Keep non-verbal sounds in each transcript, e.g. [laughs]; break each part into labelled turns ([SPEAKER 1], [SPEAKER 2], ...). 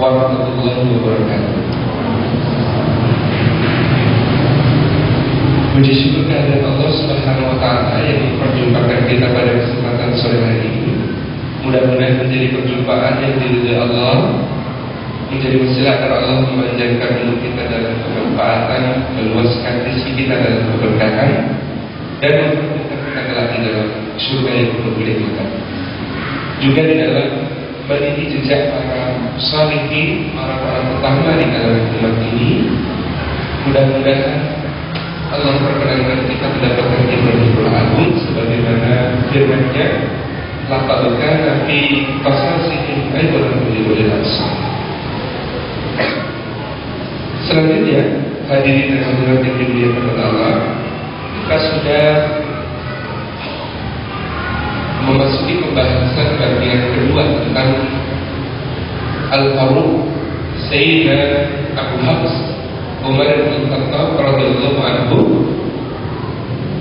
[SPEAKER 1] warahmatullahi wabarakatuh. Puji syukur kehadirat Allah Subhanahu wa taala yang memperjumpakan kita pada kesempatan sore hari ini. Mudah-mudahan menjadi perjumpaan yang diridhai Allah, menjadi wasilah agar Allah memanjangkan umur kita dalam kemanfaatan, meluaskan rezeki kita dalam keberkahan, dan mempertemukan kita kelak di dalam surga yang penuh kita. Juga di dalam meniti jejak para salihin, orang-orang pertama di dalam umat ini. Mudah-mudahan Allah perkenankan kita mendapatkan ibadah agung sebagaimana firman-Nya Laqad kana fi qasasihim ibratun li ulil Selanjutnya, hadirin yang dimuliakan Allah, kita sudah memasuki pembahasan bagian kedua tentang Al-Faruq Sayyidina Abu Habs Umar bin Khattab radhiyallahu anhu.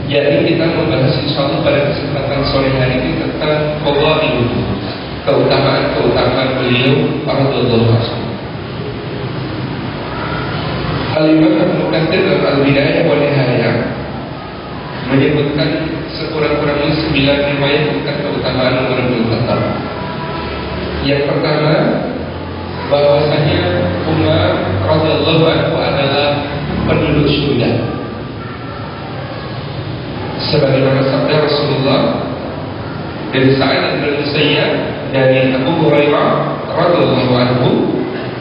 [SPEAKER 1] Yakni kita membahas sesuatu pada kesempatan sore hari ini tentang fadail keutamaan-keutamaan beliau radhiyallahu anhu. Al-Imam Katsir dalam Al-Bidayah wa Nihayah menyebutkan sekurang-kurangnya sembilan riwayat tentang keutamaan Umar bin Khattab. Yang pertama, bahwasanya Umar radhiyallahu anhu adalah penduduk surga. Sebagaimana sabda Rasulullah dari Sa'id bin Musayyab dari Abu Hurairah radhiyallahu anhu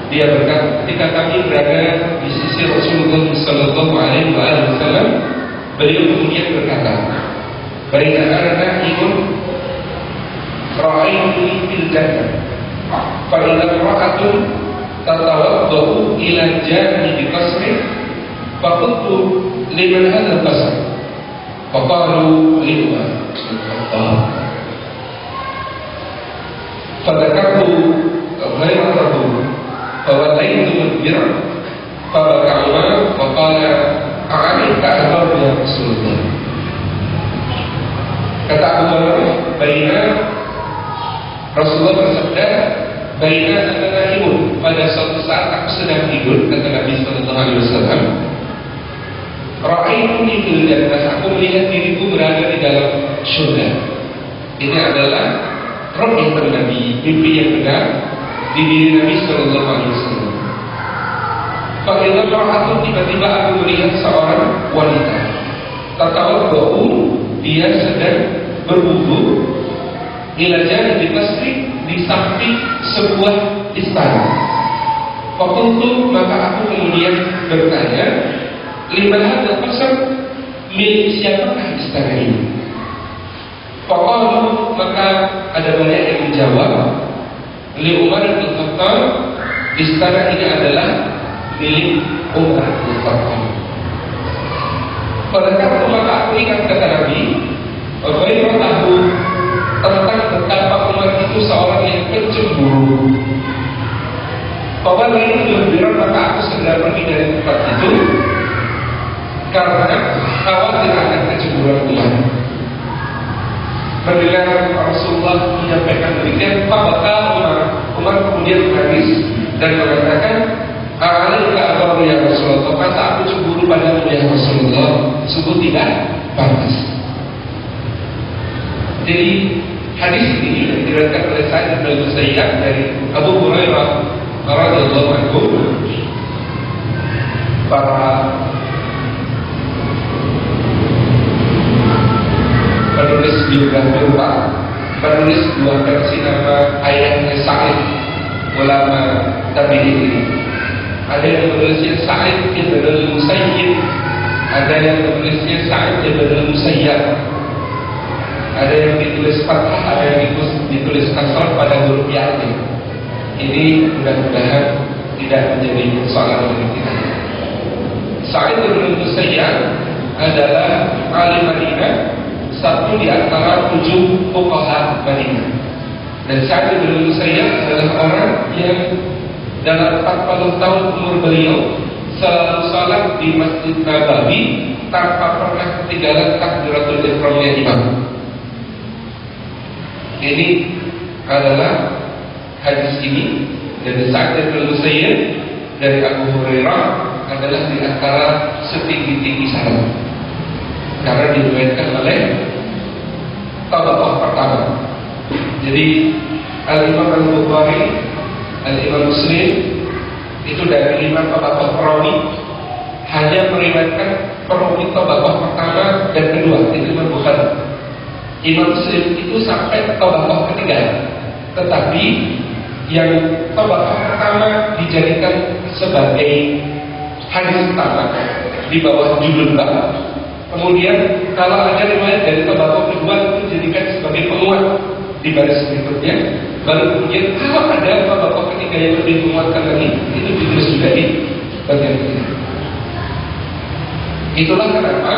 [SPEAKER 1] dia berkata ketika kami berada di sisi Rasulullah sallallahu alaihi beliau kemudian berkata Baina ana na'imun Ra'aituni fil jannah. Fa'ila ra'atun Tatawaddahu ila janibi qasri Faqultu liman hadha qasr Faqalu lima. Fadakartu ghairatahu Fawalaitu mudbir Fabaka Umar Faqala A'alika ahbar ya Rasulullah Kata Abu Bakar, Baina Rasulullah bersabda, Baina adalah ibu pada suatu saat aku sedang tidur kata Nabi Wasallam. Ra'aitu fil jannah aku melihat diriku berada di dalam surga. Ini adalah roh yang Nabi, mimpi yang benar di diri Nabi Sallallahu Alaihi Wasallam. Fadilah aku tiba-tiba aku melihat seorang wanita. Tatawa bau dia sedang berwudu ila di masjid di samping sebuah istana. Fakultu maka aku kemudian bertanya, lima hadal pasar milik siapakah istana ini? Fakultu maka ada banyak yang menjawab, li Umar bin istana ini adalah milik waktu maka aku ingat kata Nabi, Bagaimana tahu tentang betapa Umar itu seorang yang pencemburu. Bahwa ini lebih maka aku segera pergi dari tempat itu karena khawatir akan kecemburuan Umar. Mendengar Rasulullah menyampaikan demikian, maka Umar, Umar kemudian menangis dan mengatakan, Alaika atau ya Rasulullah, masa aku cemburu padamu ya Rasulullah, sungguh tidak pantas. Jadi hadis ini yang diriwayatkan oleh Sa'id bin Musayyab dari Abu Hurairah radhiyallahu anhu para penulis biografi Umar penulis dua versi nama ayahnya Sa'id ulama tabi'in ada yang menulisnya Sa'id bin Musayyib ada yang menulisnya Sa'id bin Musayyab ada yang ditulis fathah, ada yang ditulis, ditulis kasar pada huruf yakin. Ini mudah-mudahan tidak menjadi persoalan bagi kita. Sa'id bin Musayyab adalah alim Madinah satu di antara tujuh fuqaha Madinah. Dan Sa'id bin Musayyab adalah orang yang dalam 40 tahun umur beliau selalu salat di Masjid Nabawi tanpa pernah ketinggalan takbiratul ihramnya imam. Ini adalah hadis ini dari Sa'id bin Musayyib dari Abu Hurairah adalah di antara setinggi-tinggi sahabat. Karena diriwayatkan oleh tabaqah pertama. Jadi Al-Imam Al-Bukhari, Al-Imam Muslim itu dari lima tabaqah perawi hanya meriwayatkan perawi tabaqah pertama dan kedua itu Imam Bukhari. Imam Muslim itu sampai tabaqah ketiga. Tetapi yang tabaqah pertama dijadikan sebagai hadis pertama di bawah judul bab. Kemudian kalau ada riwayat dari tabaqah kedua itu dijadikan sebagai penguat di baris berikutnya. Baru kemudian kalau ada tabaqah ketiga yang lebih menguatkan lagi itu ditulis juga di bagian ketiga. Itulah kenapa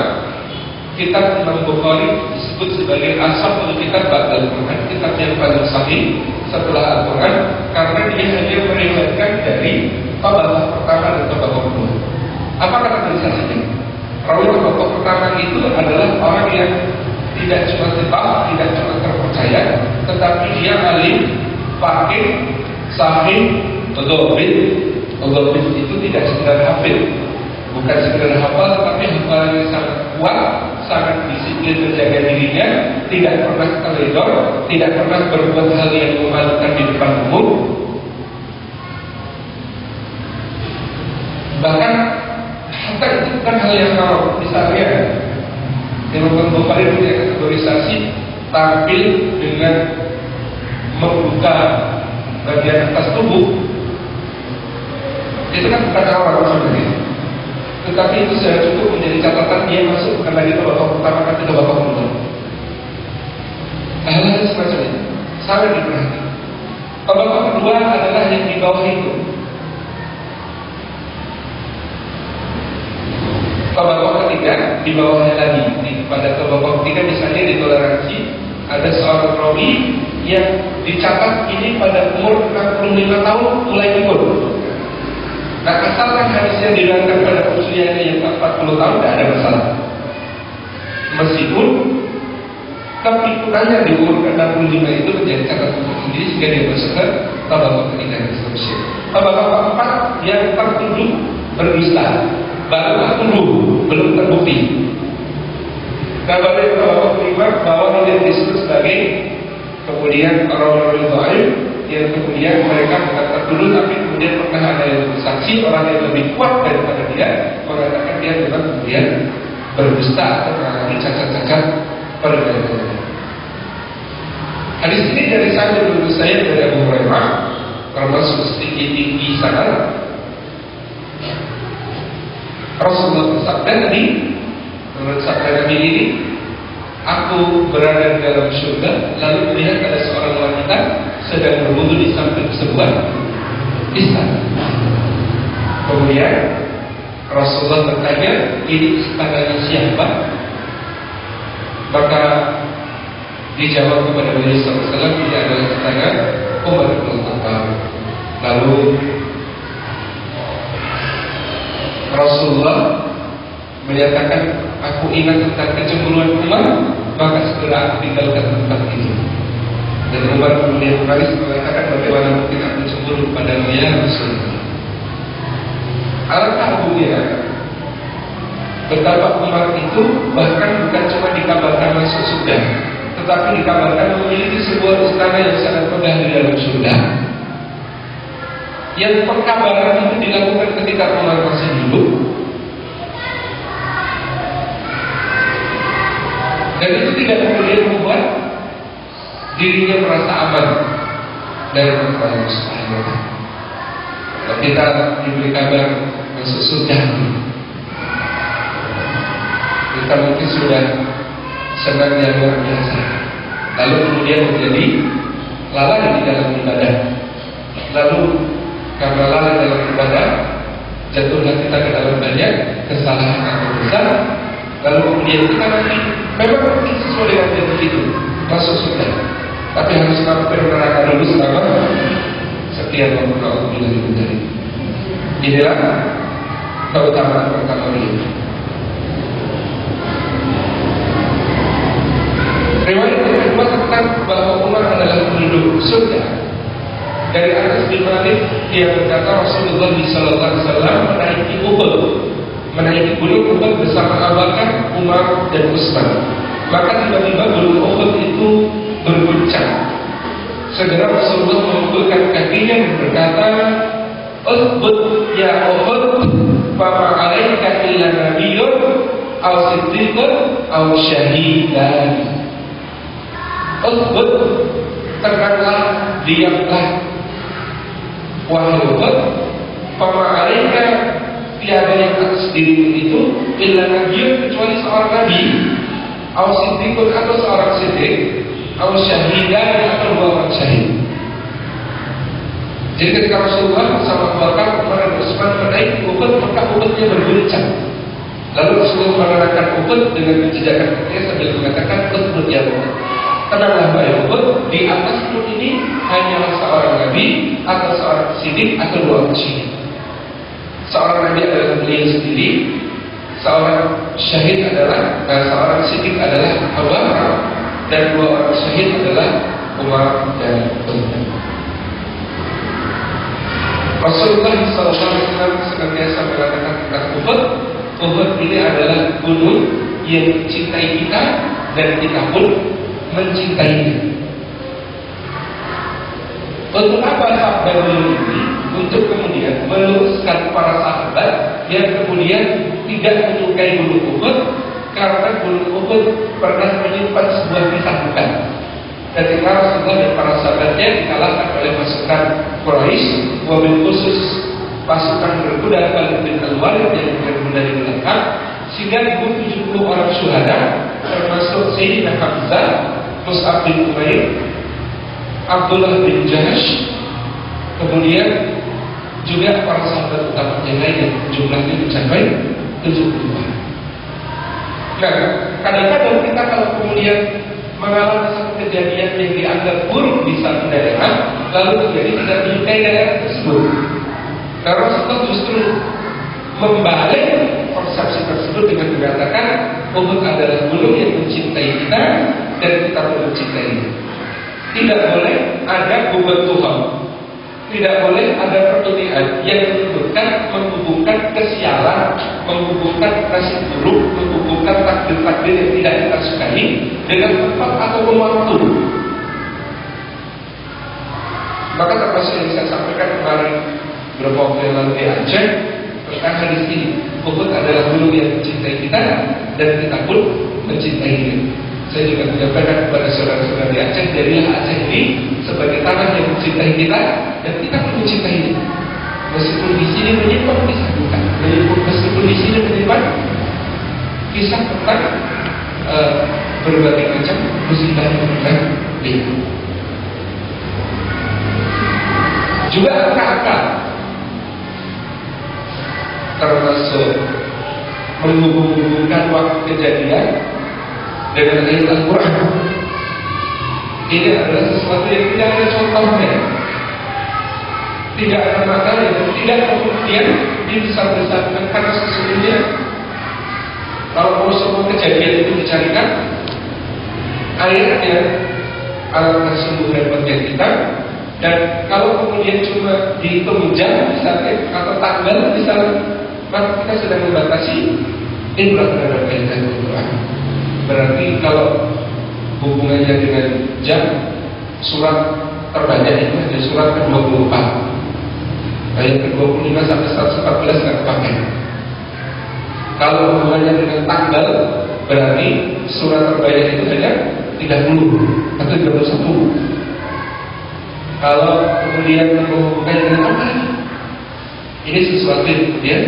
[SPEAKER 1] kitab Imam Bukhari disebut sebagai asal kitab Ba'dal Quran, kitab yang paling sahih setelah Al-Quran karena dia hanya meriwayatkan dari tabaqah pertama dan tabaqah kedua. Apa kata tulisannya? Rawi tabaqah pertama itu adalah orang yang tidak cuma tebal, tidak cuma terpercaya, tetapi dia alim, fakir, sahih, odobit. Odobit itu tidak sekedar hafid, bukan sekedar hafal, tetapi hafalannya sangat kuat, sangat disiplin menjaga dirinya, tidak pernah teledor, tidak pernah berbuat hal yang memalukan di depan umum. Bahkan hatta itu bukan hal yang haram. Misalnya, Imam Bukhari punya kategorisasi tampil dengan membuka bagian atas tubuh itu kan bukan haram sebenarnya tetapi itu sudah cukup menjadi catatan dia masuk bukan lagi ke babak pertama tapi ke babak kedua. Hal-hal semacam itu sangat diperhatikan. Babak kedua adalah yang di bawah itu. Babak ketiga di bawahnya lagi. Pada babak ketiga misalnya di toleransi ada seorang rawi yang dicatat ini pada umur 65 tahun mulai ikut. Nah asalkan hadisnya diriwayatkan pada usianya yang 40 tahun tidak ada masalah. Meskipun kepikunannya di umur 65 itu menjadi catatan tersendiri sehingga dia masuk ke tabaqah ketiga dan seterusnya. Keempat yang tertuduh berdusta, baru tertuduh belum terbukti. Kabar dari tabaqah kelima bahwa dia disebut sebagai kemudian orang-orang yang yang kemudian mereka bukan tertuduh tapi kemudian pernah ada yang bersaksi orang yang lebih kuat daripada dia mengatakan dia memang kemudian berdusta atau mengalami cacat-cacat perdagangan. Hadis ini dari saya menurut saya dari Abu Hurairah termasuk setinggi-tinggi sana Rasulullah bersabda tadi menurut sabda Nabi ini aku berada di dalam surga lalu melihat ada seorang wanita sedang berwudu di samping sebuah istana. Kemudian Rasulullah bertanya, ini istananya siapa? Maka dijawab kepada beliau SAW ini adalah istana Umar bin Khattab. Lalu Rasulullah menyatakan aku ingat tentang kecemburuan Umar maka segera aku tinggalkan tempat itu dan Umar kemudian menangis mengatakan bagaimana mungkin aku cemburu kepada ya Rasulullah. Alangkah agungnya betapa Umar itu bahkan bukan cuma dikabarkan masuk surga tetapi dikabarkan memiliki sebuah istana yang sangat megah di dalam surga. Yang perkabaran itu dilakukan ketika Umar masih hidup dan itu tidak kemudian membuat dirinya merasa aman dari wa taala. Kita diberi kabar masuk surga. Kita mungkin sudah senang yang luar biasa. Lalu kemudian menjadi lalai di dalam ibadah. Lalu karena lalai dalam ibadah, jatuhlah kita ke dalam banyak kesalahan atau dosa. Lalu kemudian kita nanti memang mungkin sesuai dengan janji itu masuk surga. Tapi harus sampai neraka dulu selama sekian waktu kalau bila dari Inilah keutamaan pertama ini. Riwayat kedua tentang bahwa Umar adalah penduduk surga dari atas bin Malik dia berkata Rasulullah SAW menaiki Uhud menaiki gunung Uhud bersama Abu Umar dan Utsman. Maka tiba-tiba gunung Uhud itu berguncang. Segera Rasulullah mengumpulkan kakinya dan berkata, Uhud ya Uhud, fama alaika illa nabiyyun aw siddiqun aw syahidan. Uhud, tenanglah, diamlah, Wahai Uhud Fama alaika Tiada yang atas dirimu itu Illa nabiun kecuali seorang nabi. Au siddiqun atau seorang siddiq Au syahidan atau dua orang syahid. Jadi ketika Rasulullah bersama Bakar Umar dan Utsman menaiki Uhud Maka Uhudnya berguncang. Lalu Rasulullah menerangkan Uhud dengan menjejakkan kakinya sambil mengatakan Uhud ya Uhud. Tenanglah Mbak Yahud, di atas gunung ini hanyalah seorang nabi atau seorang sidik atau dua orang syahid. Seorang nabi adalah beliau sendiri, seorang syahid adalah dan seorang sidik adalah Abu dan dua orang syahid adalah Umar dan Uthman. Rasulullah SAW senantiasa mengatakan tentang Uhud Uhud ini adalah gunung yang mencintai kita dan kita pun mencintainya. Untuk apa beliau ini? Untuk kemudian meluruskan para sahabat yang kemudian tidak menyukai bulu Uhud karena bulu Uhud pernah menyimpan sebuah kisah bukan. Ketika Rasulullah dan para sahabatnya dikalahkan oleh pasukan Quraisy, mobil khusus pasukan berkuda Khalid bin Al-Walid yang di belakang, sehingga 70 orang syuhada termasuk Sayyidina Hamzah Mus'ab bin Umair Abdullah bin Jahash kemudian juga para sahabat utama yang lain yang jumlahnya mencapai 72 nah kadang-kadang kita kalau kemudian mengalami satu kejadian yang dianggap buruk di satu daerah lalu terjadi tidak menyukai daerah tersebut karena Rasulullah justru membalik persepsi tersebut dengan mengatakan Uhud adalah gunung yang mencintai kita dan kita pun mencintai. Tidak boleh ada Tuhan. Tidak boleh ada pertunjukan yang menyebutkan menghubungkan kesialan, menghubungkan nasib buruk, menghubungkan takdir-takdir yang tidak kita sukai dengan tempat atau waktu. Maka termasuk yang saya sampaikan kemarin beberapa waktu yang lalu di Aceh tentang hadis ini. Uhud adalah gunung yang mencintai kita dan kita pun mencintai dia. Saya juga menyampaikan kepada saudara-saudara di Aceh, jadilah Aceh ini sebagai tanah yang mencintai kita dan kita pun dia. Meskipun di sini menyimpan kisah duka, meskipun di sini menyimpan kisah tentang uh, berbagai macam musibah yang pernah Juga angka-angka termasuk menghubung-hubungkan waktu kejadian dengan ayat Al-Quran. Ini adalah sesuatu yang tidak ada contohnya. Tidak ada makanya, tidak kemudian dibesar-besarkan karena sesungguhnya kalau mau semua kejadian itu dicarikan ayatnya alangkah sungguh hebatnya kita dan kalau kemudian cuma dihitung jam misalnya atau tanggal misalnya maka kita sedang membatasi terhadap kaitan Al-Quran. Berarti kalau hubungannya dengan jam surat terbanyak itu hanya surat ke-24. Ayat ke-25 sampai 114 nggak kepakai kalau hubungannya dengan tanggal berarti surat terbanyak itu hanya 30 atau 31 kalau kemudian menghubungkan dengan apa? Ini sesuatu yang kemudian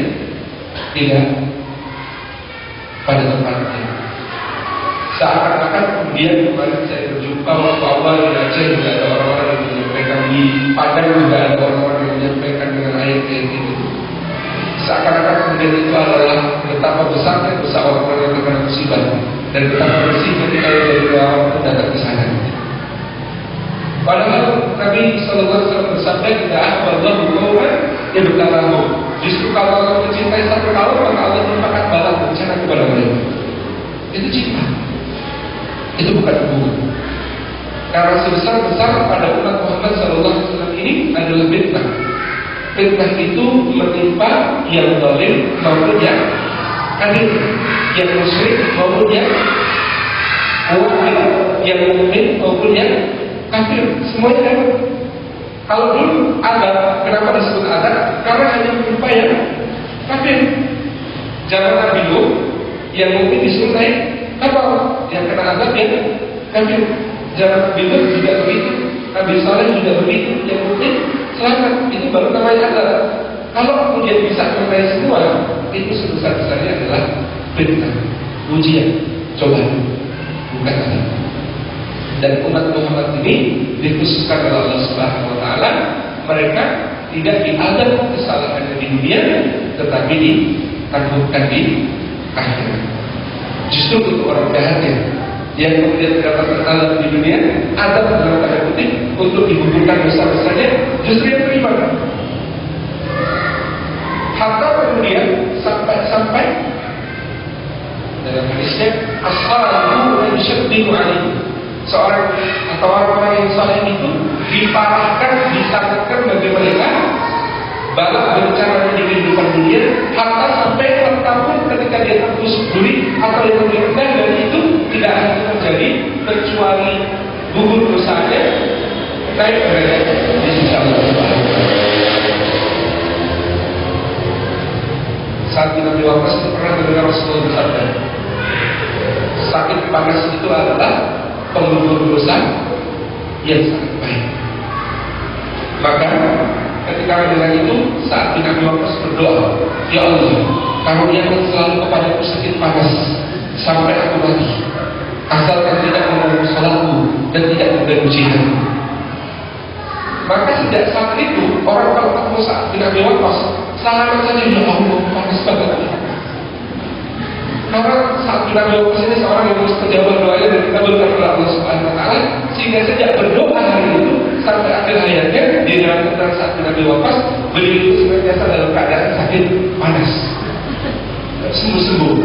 [SPEAKER 1] tidak pada tempatnya seakan-akan kemudian kemarin saya berjumpa waktu awal di Aceh juga ada orang-orang yang menyampaikan di Padang juga ada orang-orang yang menyampaikan dengan ayat-ayat itu seakan-akan kemudian itu adalah betapa besarnya besar orang-orang yang terkena musibah dan betapa bersih bersihnya kita dari orang yang datang ke sana. Padahal Nabi Shallallahu Alaihi Wasallam bersabda tidak ada Allah berkawan yang berkatamu. Justru kalau orang mencintai satu kaum maka Allah merupakan balas bencana kepada mereka. Itu cinta. Itu bukan hubungan. Karena sebesar-besar pada umat Muhammad Wasallam ini adalah fitnah. Fitnah itu menimpa yang zalim maupun yang kafir, yang musyrik maupun yang kafir, yang mukmin maupun yang kafir, semuanya ada. Kalau dulu ada, kenapa disebut ada? Karena hanya menimpa yang kafir. Jangan Nabi yang mukmin disuruh kapal, yang kena azab yang kafir. Jangan Nabi Nuh juga begitu, Nabi Saleh juga begitu, yang mukmin selamat. Itu baru namanya adalah kalau kemudian bisa mengenai semua itu sebesar-besarnya adalah fitnah ujian cobaan. Bukan azab dan umat Muhammad ini dikhususkan oleh Allah Subhanahu Wa Taala mereka tidak diadab kesalahannya di dunia tetapi ditangguhkan di akhirat justru untuk orang jahatnya yang kemudian dapat tertalan di dunia ada dalam tanda kutip untuk digugurkan besar-besarnya justru yang beriman. Hatta kemudian sampai-sampai dalam hadisnya ashabu yang syaddidu alaihi seorang atau orang-orang yang saleh itu diparahkan, disandarkan bagi mereka balak bencana di kehidupan dunia hatta sampai tertabur ketika dia tertusuk duri atau yang rendah dari itu tidak akan terjadi kecuali gugur dosanya naik derajat di sisi Allah Saat Nabi Waqqas itu pernah mendengar Rasulullah bersabda, sakit panas itu adalah penggugur dosa yang sangat baik. Maka ketika mendengar itu saat Nabi Waqqas berdoa, Ya Allah, karuniakan selalu kepadaku sakit panas sampai aku mati asalkan tidak mengganggu salatku dan tidak mengganggu jihad. Maka sejak saat itu orang kalau ketemu saat bin Abi Waqqas saja ya Allah panas banget. Karena saat Abi Waqqas ini seorang yang mustajabah doanya dan dikabulkan oleh Allah Subhanahu sehingga sejak berdoa hari itu sampai akhir hayatnya di dalam tentang saat bin Abi Waqqas beliau itu senantiasa dalam keadaan sakit panas sembuh-sembuh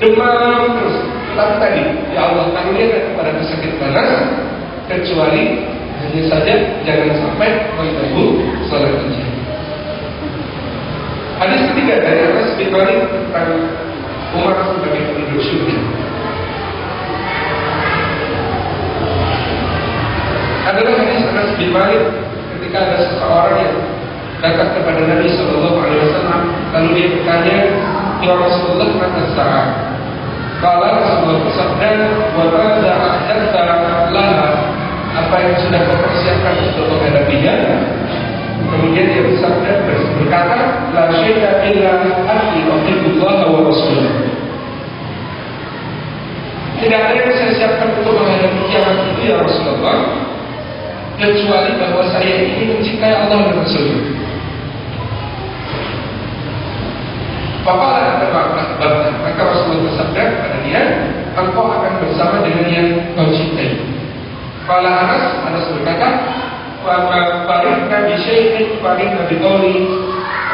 [SPEAKER 1] demam terus tapi tadi, ya Allah karuniakan kepada sakit panas kecuali hanya saja jangan sampai mengganggu sholat kerja. Hadis ketiga dari atas bin tentang Umar sebagai penduduk surga. Adalah hadis Anas bin Malik ketika ada seseorang yang datang kepada Nabi Shallallahu Alaihi Wasallam lalu dia bertanya, Ya Rasulullah, mata saat kalau Rasulullah bersabda, "Wa madza ahdatsa laha?" Apa yang sudah kau persiapkan untuk menghadapinya? Kemudian dia bersabda berkata, "La syai'a illa anni uhibbullaha wa rasulahu." Tidak ada yang saya siapkan untuk menghadapi kiamat itu ya Rasulullah kecuali bahwa saya ini mencintai Allah dan Rasulnya. Bapak akan maka Rasulullah bersabda kepada dia, engkau akan bersama dengan yang kau cintai. Kala Anas, Anas berkata, farihna bi syai'in farihna bi qawli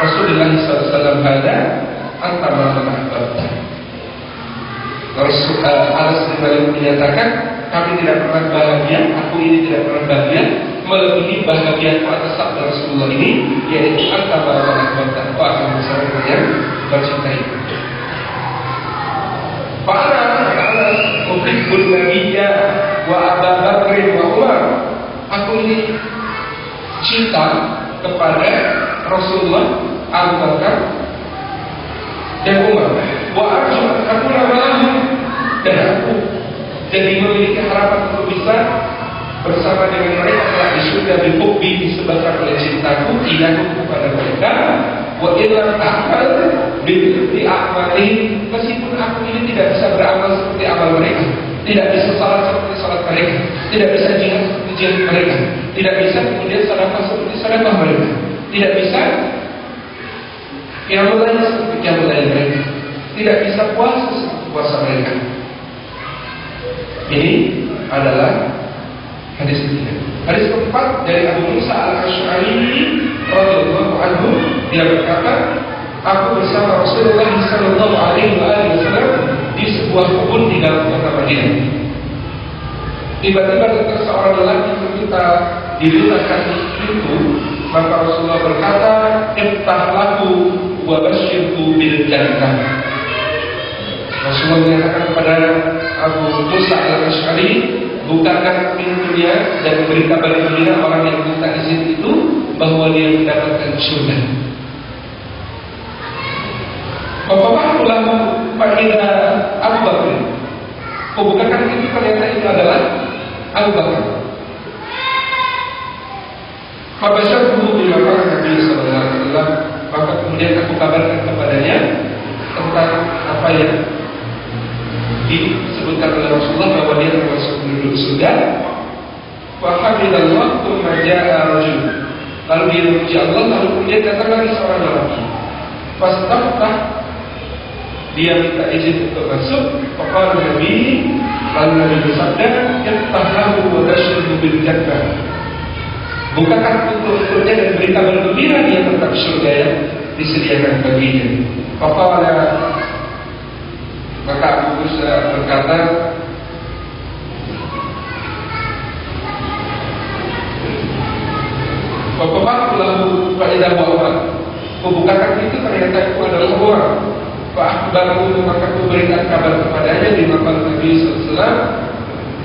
[SPEAKER 1] Rasulullah SAW hada antara mana. Rasul uh, Anas kembali menyatakan, kami tidak pernah bahagia, aku ini tidak pernah bahagia melebihi bahagia atas sabda Rasulullah ini yaitu antara mana ahbabta. Kau akan bersama yang mencintai. Para anak uhibbul nabiyya wa Abu Bakr wa Umar. Aku ini cinta kepada Rasulullah, Abu Bakar dan Umar. Wa arju aku dan aku jadi memiliki harapan untuk bisa bersama dengan mereka telah di surga bihubbi disebabkan oleh cintaku ilaku kepada mereka wa ilam amal di amali meskipun aku ini tidak bisa beramal seperti amal mereka tidak bisa salat seperti salat mereka tidak bisa jihad seperti jihad mereka tidak bisa kemudian sadaqah seperti sadaqah mereka tidak bisa yang lain seperti yang lain mereka tidak bisa puasa seperti puasa mereka. Ini adalah hadis ketiga. Hadis keempat dari Abu Musa al Ashari radhiyallahu anhu dia berkata, aku bersama Rasulullah Sallallahu Alaihi Wasallam di sebuah kebun di dalam kota Madinah. Tiba-tiba datang seorang lelaki meminta dibukakan pintu, maka Rasulullah berkata, "Iftah laku wa basyirku bil jannah." Rasulullah menyatakan kepada Abu Musa al-Ash'ari Bukakan pintunya dan beri kabar gembira orang yang minta izin itu Bahwa dia mendapatkan surga Bapak ulama Fakida Abu Bakar. Membukakan pintu ternyata itu adalah Abu Bakar? Fabasyarhu bila para Nabi Wasallam Maka kemudian aku kabarkan kepadanya Tentang apa yang disebutkan oleh Rasulullah bahwa dia termasuk penduduk surga. Wahamidallah thumma ja'a rajul. Lalu dia memuji Allah lalu kemudian datang lagi seorang lelaki. Fastaftah dia minta izin untuk masuk. Faqala Nabi lalu Nabi bersabda, "Iftah lahu wa tashribu bil jannah." Bukakan untuk untuknya dan berita bergembira dia tentang surga yang disediakan baginya. Faqala maka Abu Musa berkata, Bapak lalu faedah wafat. Membukakan itu ternyata itu adalah orang. Pak Baru maka memberikan kabar kepadanya di makam Nabi SAW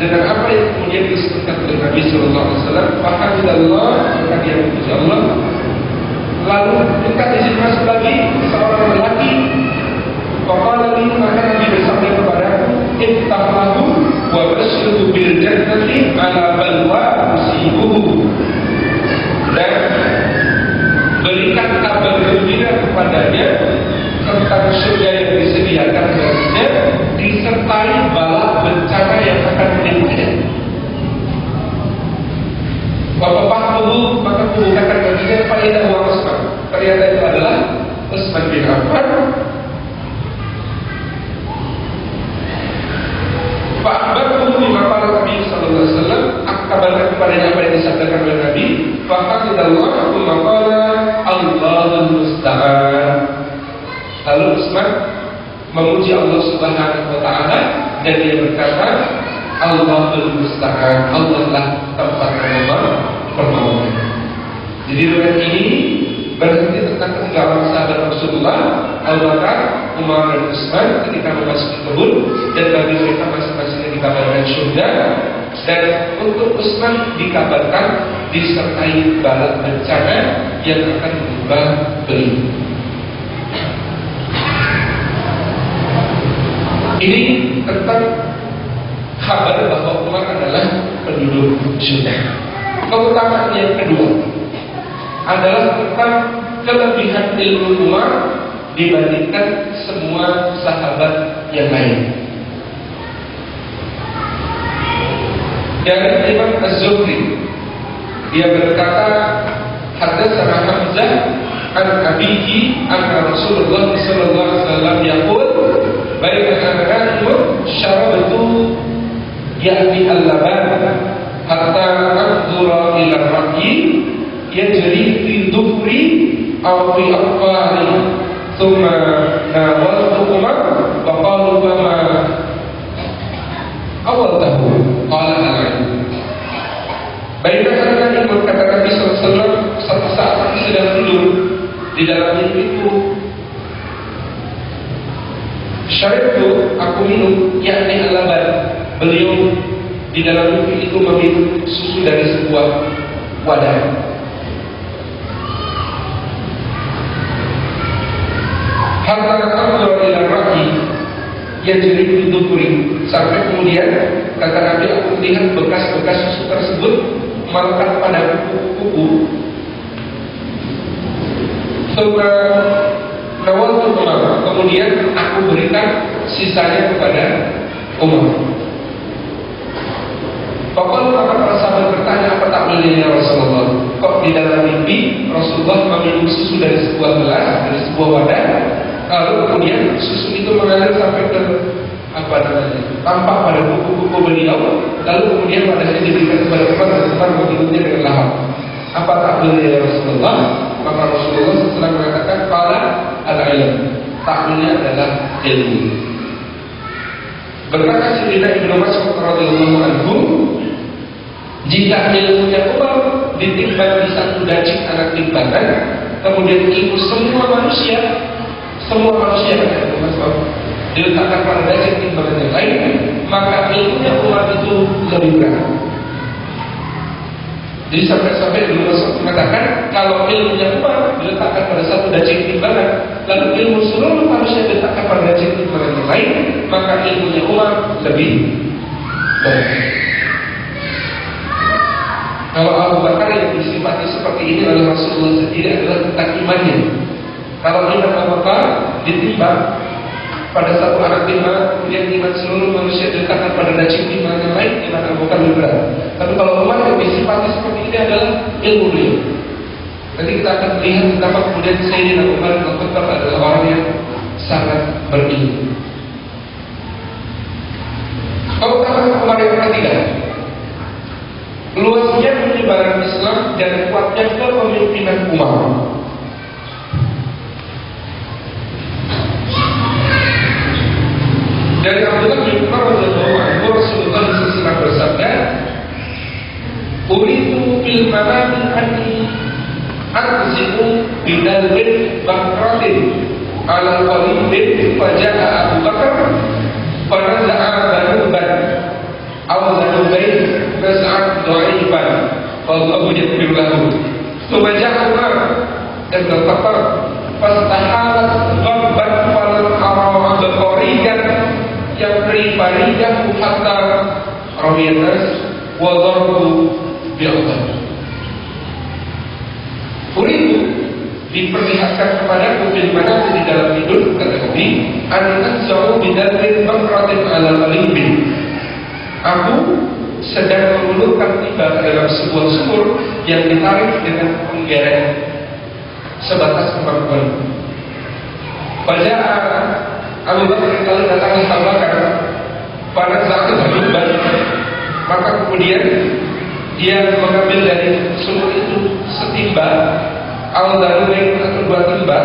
[SPEAKER 1] dengan apa yang kemudian disebutkan oleh Nabi SAW. Alhamdulillah maka dia memuji Allah. Lalu minta izin masuk lagi seorang lelaki Faqala li maka Nabi basyirhu bil jannati ala balwa musibuhu Dan berikan kabar gembira kepadanya tentang surga yang disediakan baginya disertai bala bencana yang akan menimpanya. Bapak dulu maka membukakan baginya faedah uang Usman. Ternyata itu adalah Usman bin Affan Akbar lima para Nabi Sallallahu Alaihi Wasallam kabarkan kepada apa yang disabdakan oleh Nabi. Fakatidallah aku maqala Allahul Musta'an. Lalu Usman memuji Allah Subhanahu Wa Taala dan dia berkata Allahul Musta'an. Allah lah tempat permohonan. Jadi dengan ini berhenti tentang ketinggalan sahabat Rasulullah Abu Bakar, Umar dan Utsman ketika memasuki kebun dan bagi mereka masing-masing dikabarkan surga dan untuk Utsman dikabarkan disertai bala bencana yang akan mengubah beliau. Ini tentang kabar bahwa Umar adalah penduduk surga. Keutamaan yang kedua, adalah tentang kelebihan ilmu Umar dibandingkan semua sahabat yang lain. Dari Imam Az-Zuhri dia berkata hadatsana Hamzah an abihi an Rasulullah sallallahu alaihi wasallam yaqul baina anhum syarabtu yakni al-laban hatta anzura ila ar-raqi yajri fi dhufri aw fi aqfari ثم ناولتهما فقالوا فما أولته قال العلم Baiklah karena ini kata Nabi SAW Satu saat aku sedang tidur Di dalam mimpi itu Syarif itu aku minum Yakni alaban Beliau di dalam mimpi itu meminum susu dari sebuah wadah Hatta tanzur ila raki yajri fi dhukri sampai kemudian kata Nabi aku melihat bekas-bekas susu tersebut melekat pada kuku Setelah nawal itu kemudian aku berikan sisanya kepada Umar. Pokoknya maka para sahabat bertanya apa takwilnya Rasulullah? Kok di dalam mimpi Rasulullah meminum susu dari sebuah gelas, dari sebuah wadah, lalu kemudian susu itu mengalir sampai ke apa namanya tampak pada kuku-kuku beliau lalu kemudian pada saya diberikan kepada Umar dan Umar mengikutnya dengan lahap apa takbirnya ya Rasulullah? Maka Rasulullah setelah mengatakan pada al ilm takbirnya adalah ilmu. Berkata Sayyidina Ibnu Mas'ud radhiyallahu anhu jika ilmunya Umar ditimbang di satu daging anak timbangan kemudian ilmu semua manusia semua manusia kata Mas'ud diletakkan pada daging timbangan yang lain, maka ilmunya umat itu lebih berat. Jadi sampai-sampai dulu Rasul mengatakan kalau ilmunya umat diletakkan pada satu daging timbangan, lalu ilmu seluruh manusia diletakkan pada daging timbangan yang lain, maka ilmunya umat lebih berat. Kalau Abu Bakar yang disifati seperti ini oleh Rasulullah sendiri adalah tentang imannya. Kalau Abu Bakar ditimbang pada satu anak lima, kemudian iman seluruh manusia diletakkan pada daging lima yang lain, iman Abu Bakar lebih. Tapi kalau umat yang disifati seperti ini adalah ilmu beliau. Nanti kita akan melihat betapa kemudian Sayyidina Umar bin Khattab adalah orang yang sangat berilmu. Kalau kata Umar yang ketiga, luasnya penyebaran Islam dan kuatnya kepemimpinan umat. Dari Abdullah bin Umar radhiyallahu anhu Rasulullah SAW bersabda, "Uritu fil manami anni arzimu bidalwin bakratin ala walidin faja'a Abu Bakar fanaza'a banuban aw zanubain nas'ad dhaifan wallahu yakfir lahu. Thumma ja'a Umar dan berkata fastahalat yang pribadinya hatta rawiyatas wa darbu bi'udah. Uridu diperlihatkan kepada bil mana di dalam hidup kata Nabi anak jauh bidalin bakratin ala qalibin aku sedang mengulurkan tiba ke dalam sebuah sumur yang ditarik dengan penggeret sebatas kemampuan. Pada Abu Bakar kali datang Abu pada saat itu maka kemudian dia mengambil dari sumur itu setimba al daruin atau dua timba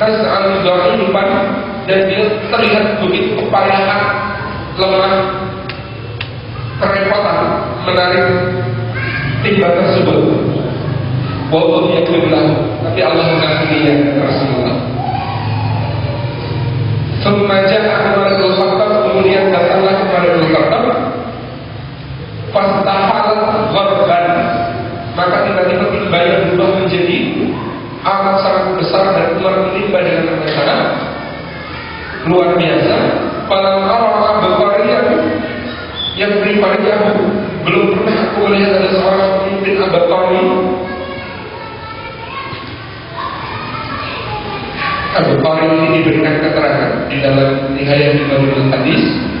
[SPEAKER 1] nas al depan dan dia terlihat begitu kepayahan lemah kerepotan menarik timba tersebut. Walaupun dia belum tapi Allah mengampuninya Rasulullah. Semaja Umar bin Khattab datanglah kepada bin Khattab Fastahalat gharban Maka tiba-tiba timbanya berubah menjadi amat sangat besar dan Umar menimba dengan sangat luar biasa. Falam arah Bakarian yang pribadi aku belum pernah aku melihat ada seorang pemimpin Abakari Abu Bakar ini diberikan keterangan di dalam Nihayat Ibnu Hadis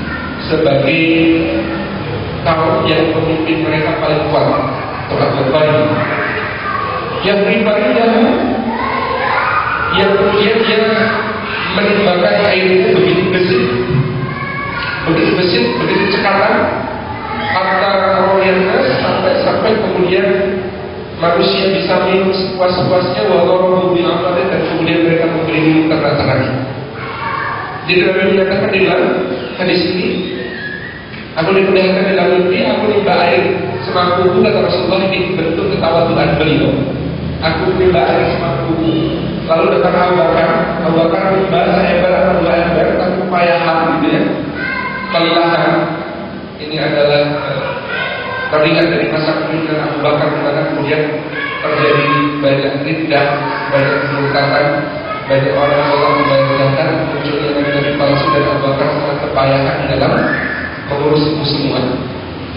[SPEAKER 1] sebagai kaum yang pemimpin mereka paling kuat telah berbagi yang pribadinya yang kemudian dia menimbangkan air itu begitu bersih begitu bersih, begitu cekatan antara royalnya sampai sampai kemudian manusia bisa minum sepuas-puasnya walau bil dan kemudian mereka memberi minum ternak-ternaknya. Di dalam menyatakan di dalam hadis ini Aku diperlihatkan di dalam mimpi, aku nimba air semampuku kata Rasulullah ini bentuk ketawaduan beliau. Aku nimba air semampuku. Lalu datang Abu Bakar, Abu Bakar nimba sehebat atau dua ember, tapi kepayahan gitu ya, kelelahan. Ini adalah Teringat dari masa kepemimpinan Abu Bakar di mana kemudian terjadi banyak riddah, banyak kemurtatan, banyak orang yang zakat, munculnya nabi-nabi palsu dan Abu Bakar di dalam mengurus itu semua.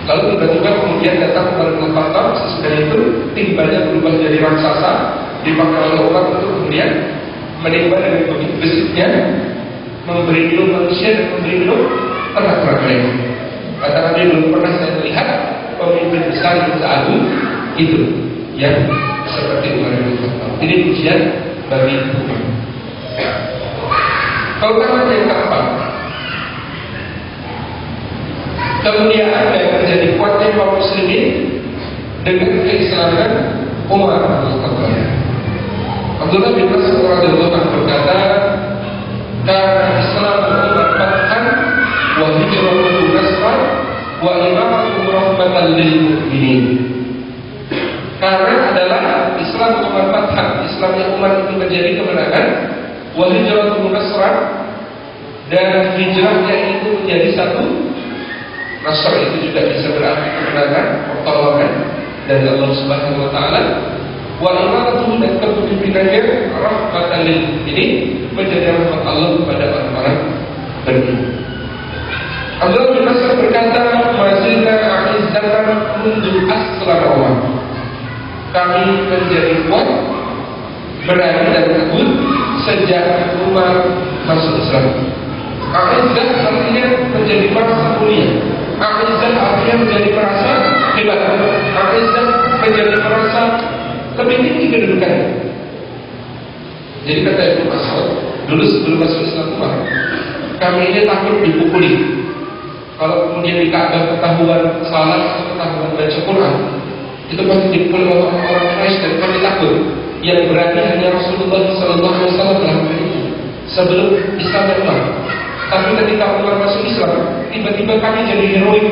[SPEAKER 1] Lalu tiba-tiba kemudian datang kepada Khattab sesudah itu timbanya berubah jadi raksasa dipakai oleh orang untuk kemudian menimba dari begitu besitnya memberi minum manusia dan memberi minum ternak-ternak lain. Kata Nabi belum pernah saya melihat pemimpin besar yang agung itu yang seperti Umar bin Khattab. Ini ujian bagi umat. Keutamaan yang keempat Kemuliaan yang terjadi kuatnya kaum muslimin dengan keislaman Umar bin Khattab. Abdullah bin Mas'ud radhiyallahu anhu berkata, "Karena Islam Umar fathan wa hijratuhu nasran wa imamatuhu rahmatan lil mu'minin." Karena adalah Islam Umar fathan, Islamnya Umar itu menjadi kemenangan, wa hijratuhu nasran dan hijrahnya itu menjadi satu Nasr itu juga bisa berarti kemenangan, pertolongan dari Allah Subhanahu wa taala. Wa imaratuhu dan kepemimpinannya rahmatan lil ini menjadi rahmat Allah kepada orang-orang beriman. Allah bin Mas'ud berkata, "Mazilna a'izzatan mundu aslam Allah." Kami menjadi kuat, berani dan takut sejak Umar masuk Islam. A'izzah artinya menjadi merasa mulia Aizah artinya menjadi merasa hebat. Aizah menjadi merasa lebih tinggi kedudukannya. Jadi kata Ibnu Mas'ud, dulu sebelum masuk Islam Umar, kami ini takut dipukuli. Kalau kemudian di ketahuan salah ketahuan baca Quran, itu pasti dipukul oleh orang-orang Quraisy dan kami takut. Yang berani hanya Rasulullah SAW dalam itu. Sebelum Islam Umar, tapi ketika Umar masuk Islam, tiba-tiba kami jadi heroik,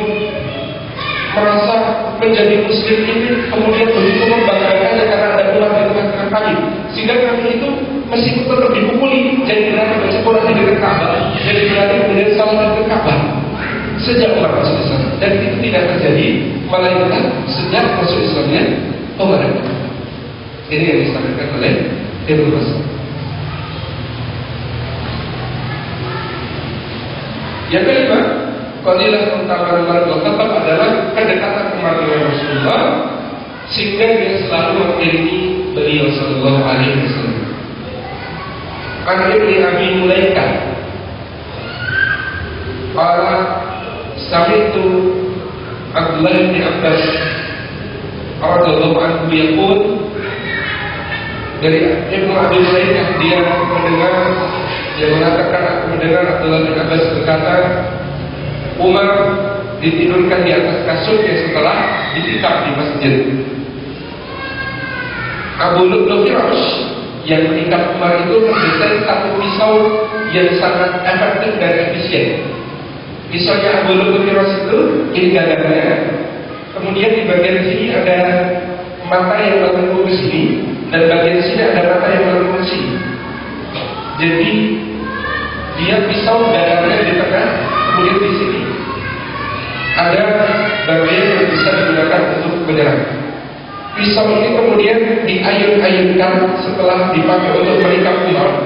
[SPEAKER 1] merasa menjadi Muslim ini kemudian begitu membanggakan karena ada Umar di tengah-tengah kami, sehingga kami itu meskipun tetap dipukuli, jadi baca Quran di dekat Ka'bah, jadi berani kemudian salam di dekat Ka'bah. Sejak Umar masuk Islam dan itu tidak terjadi melainkan sejak masuk Islamnya Umar. Ini yang disampaikan oleh Ibnu Mas'ud. Yang kelima, keutamaan Umar bin Khattab adalah kedekatan dengan Rasulullah sehingga dia selalu mengiringi beliau Sallallahu Alaihi Wasallam. An Ibni Abi Mulaika Qala Sami'tu Abdullah bin Abbas radhiyallahu anhu yaqul dari Ibnu Abi Mulaika dia mendengar dia mengatakan aku mendengar Abdullah bin Abbas berkata Umar ditidurkan di atas kasurnya setelah ditikam di masjid. Abu Lu'lu yang meningkat Umar itu mendesain satu pisau yang sangat efektif dan efisien. Pisaunya Abu Lu'lu itu ini gagangnya Kemudian di bagian sini ada mata yang menembus ke sini dan bagian sini ada mata yang menembus ke sini. Jadi dia pisau dadanya di tengah, kemudian di sini ada bagian yang bisa digunakan untuk menyerang. Pisau ini kemudian diayun-ayunkan setelah dipakai untuk menikam Umar,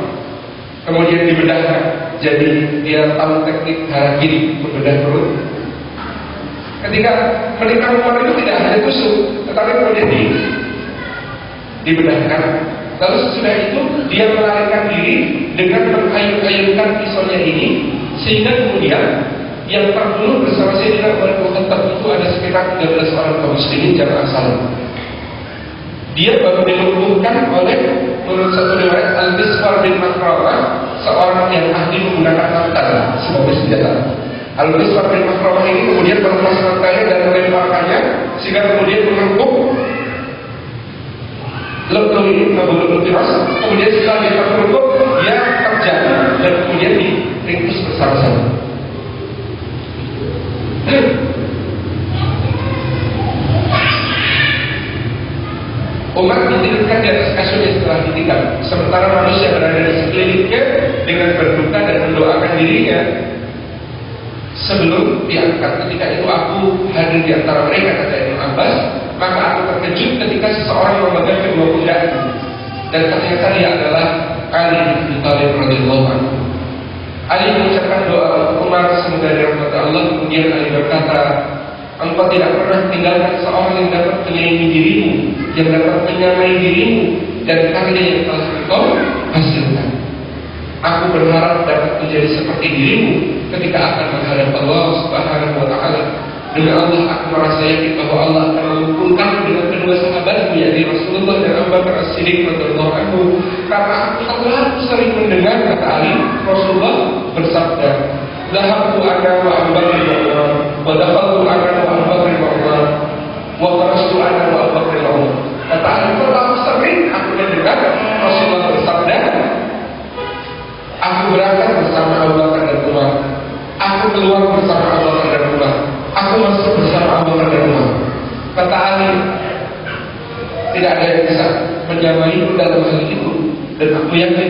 [SPEAKER 1] kemudian dibedahkan. Jadi dia tahu teknik harakiri membedah perut. Ketika menikam Umar itu tidak hanya tusuk, tetapi kemudian di, dibedahkan Lalu sesudah itu dia melarikan diri dengan mengayun-ayunkan pisaunya ini sehingga kemudian yang terbunuh bersama Sayyidina Umar bin itu ada sekitar 13 orang kaum muslimin jamaah salam. Dia baru dilumpuhkan oleh menurut satu riwayat Al-Bisfar bin seorang yang ahli menggunakan mantan sebagai senjata. Al-Bisfar bin ini kemudian melepas mantanya dan melemparkannya sehingga kemudian menengkuk lebih ini membentuk tiras, kemudian setelah dia terbentuk, dia terjadi dan kemudian diringkus bersama-sama. Umat ditidurkan di atas setelah ditinggal Sementara manusia berada di sekelilingnya Dengan berduka dan mendoakan dirinya Sebelum diangkat Ketika itu aku hadir di antara mereka Kata Ibn Abbas maka aku terkejut ketika seseorang memegang kedua pundakku dan ternyata dia adalah Ali bin Thalib radhiyallahu anhu. Ali mengucapkan doa Umar semoga dirahmati Allah. Kemudian Ali berkata Engkau tidak pernah tinggalkan seorang yang dapat menyayangi dirimu Yang dapat menyamai dirimu Dan karya yang telah engkau hasilkan. Aku berharap dapat menjadi seperti dirimu Ketika akan menghadap Allah subhanahu wa ta'ala. Demi Allah aku merasa yakin bahwa Allah akan mengumpulkan dengan kedua sahabat yaitu Rasulullah dan Abu Bakar As-Siddiq radhiyallahu anhu. Karena aku selalu sering mendengar kata Ali Rasulullah bersabda Zahabtu ana wa Abu Bakar wa Umar wa dakhaltu ana wa Abu Bakar wa Umar wa kharastu ana wa Abu Bakar wa Umar. Kata Ali terlalu sering aku mendengar Rasulullah bersabda Aku berangkat bersama Abu Bakar dan Umar Aku keluar bersama Abu Bakar dan Umar Aku masuk bersama Abu Bakar Kata Ali, tidak ada yang bisa menyamai dalam hal itu. Dan aku yakin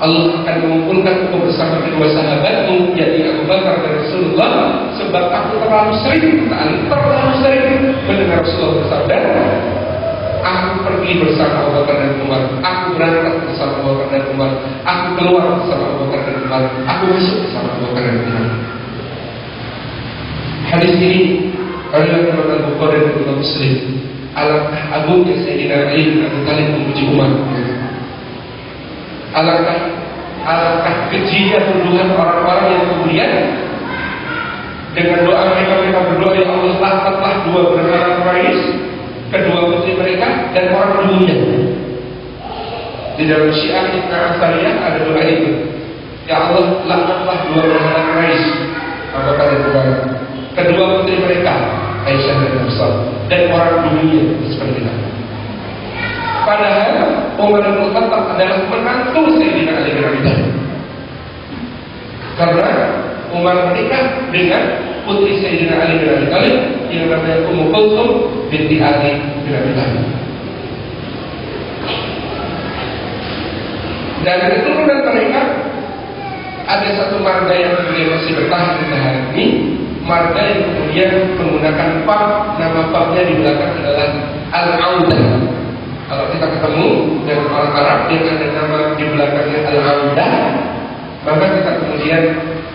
[SPEAKER 1] Allah akan mengumpulkan aku bersama kedua sahabatmu, yakni Abu Bakar dan Rasulullah, sebab aku terlalu sering, Ali, terlalu sering mendengar Rasulullah bersabda, Aku pergi bersama Abu Bakar dan Umar, aku berangkat bersama Abu Bakar dan Umar, aku keluar bersama Abu Bakar dan Umar, aku masuk bersama Abu Bakar dan Umar. Hadis ini adalah Imam Al-Bukhari dan Imam Muslim. Alangkah agungnya Sayyidina Ali bin Abi Thalib memuji umat. Alangkah Alangkah kejinya tuduhan orang-orang yang kemudian dengan doa mereka mereka berdoa ya Allah laknatlah dua berhala Quraisy kedua putri mereka dan orang dunia di dalam Syiah Ibn Asariyah ada doa itu. Ya Allah laknatlah dua berhala Quraisy. Apa kata kedua putri mereka Aisyah dan Hafsah dan orang dunia seperti itu. Padahal Umar bin Khattab adalah menantu Sayyidina Ali bin Abi. Karena Umar menikah dengan putri Sayyidina Ali bin Abi Thalib yang namanya Ummu Kulthum binti Ali bin Abi Thalib. Dan keturunan mereka ada satu marga yang masih bertahan sampai hari ini yang kemudian menggunakan pub nama pubnya di belakang adalah Al-Audah kalau kita ketemu dengan orang Arab yang ada nama di belakangnya Al-Audah maka kita kemudian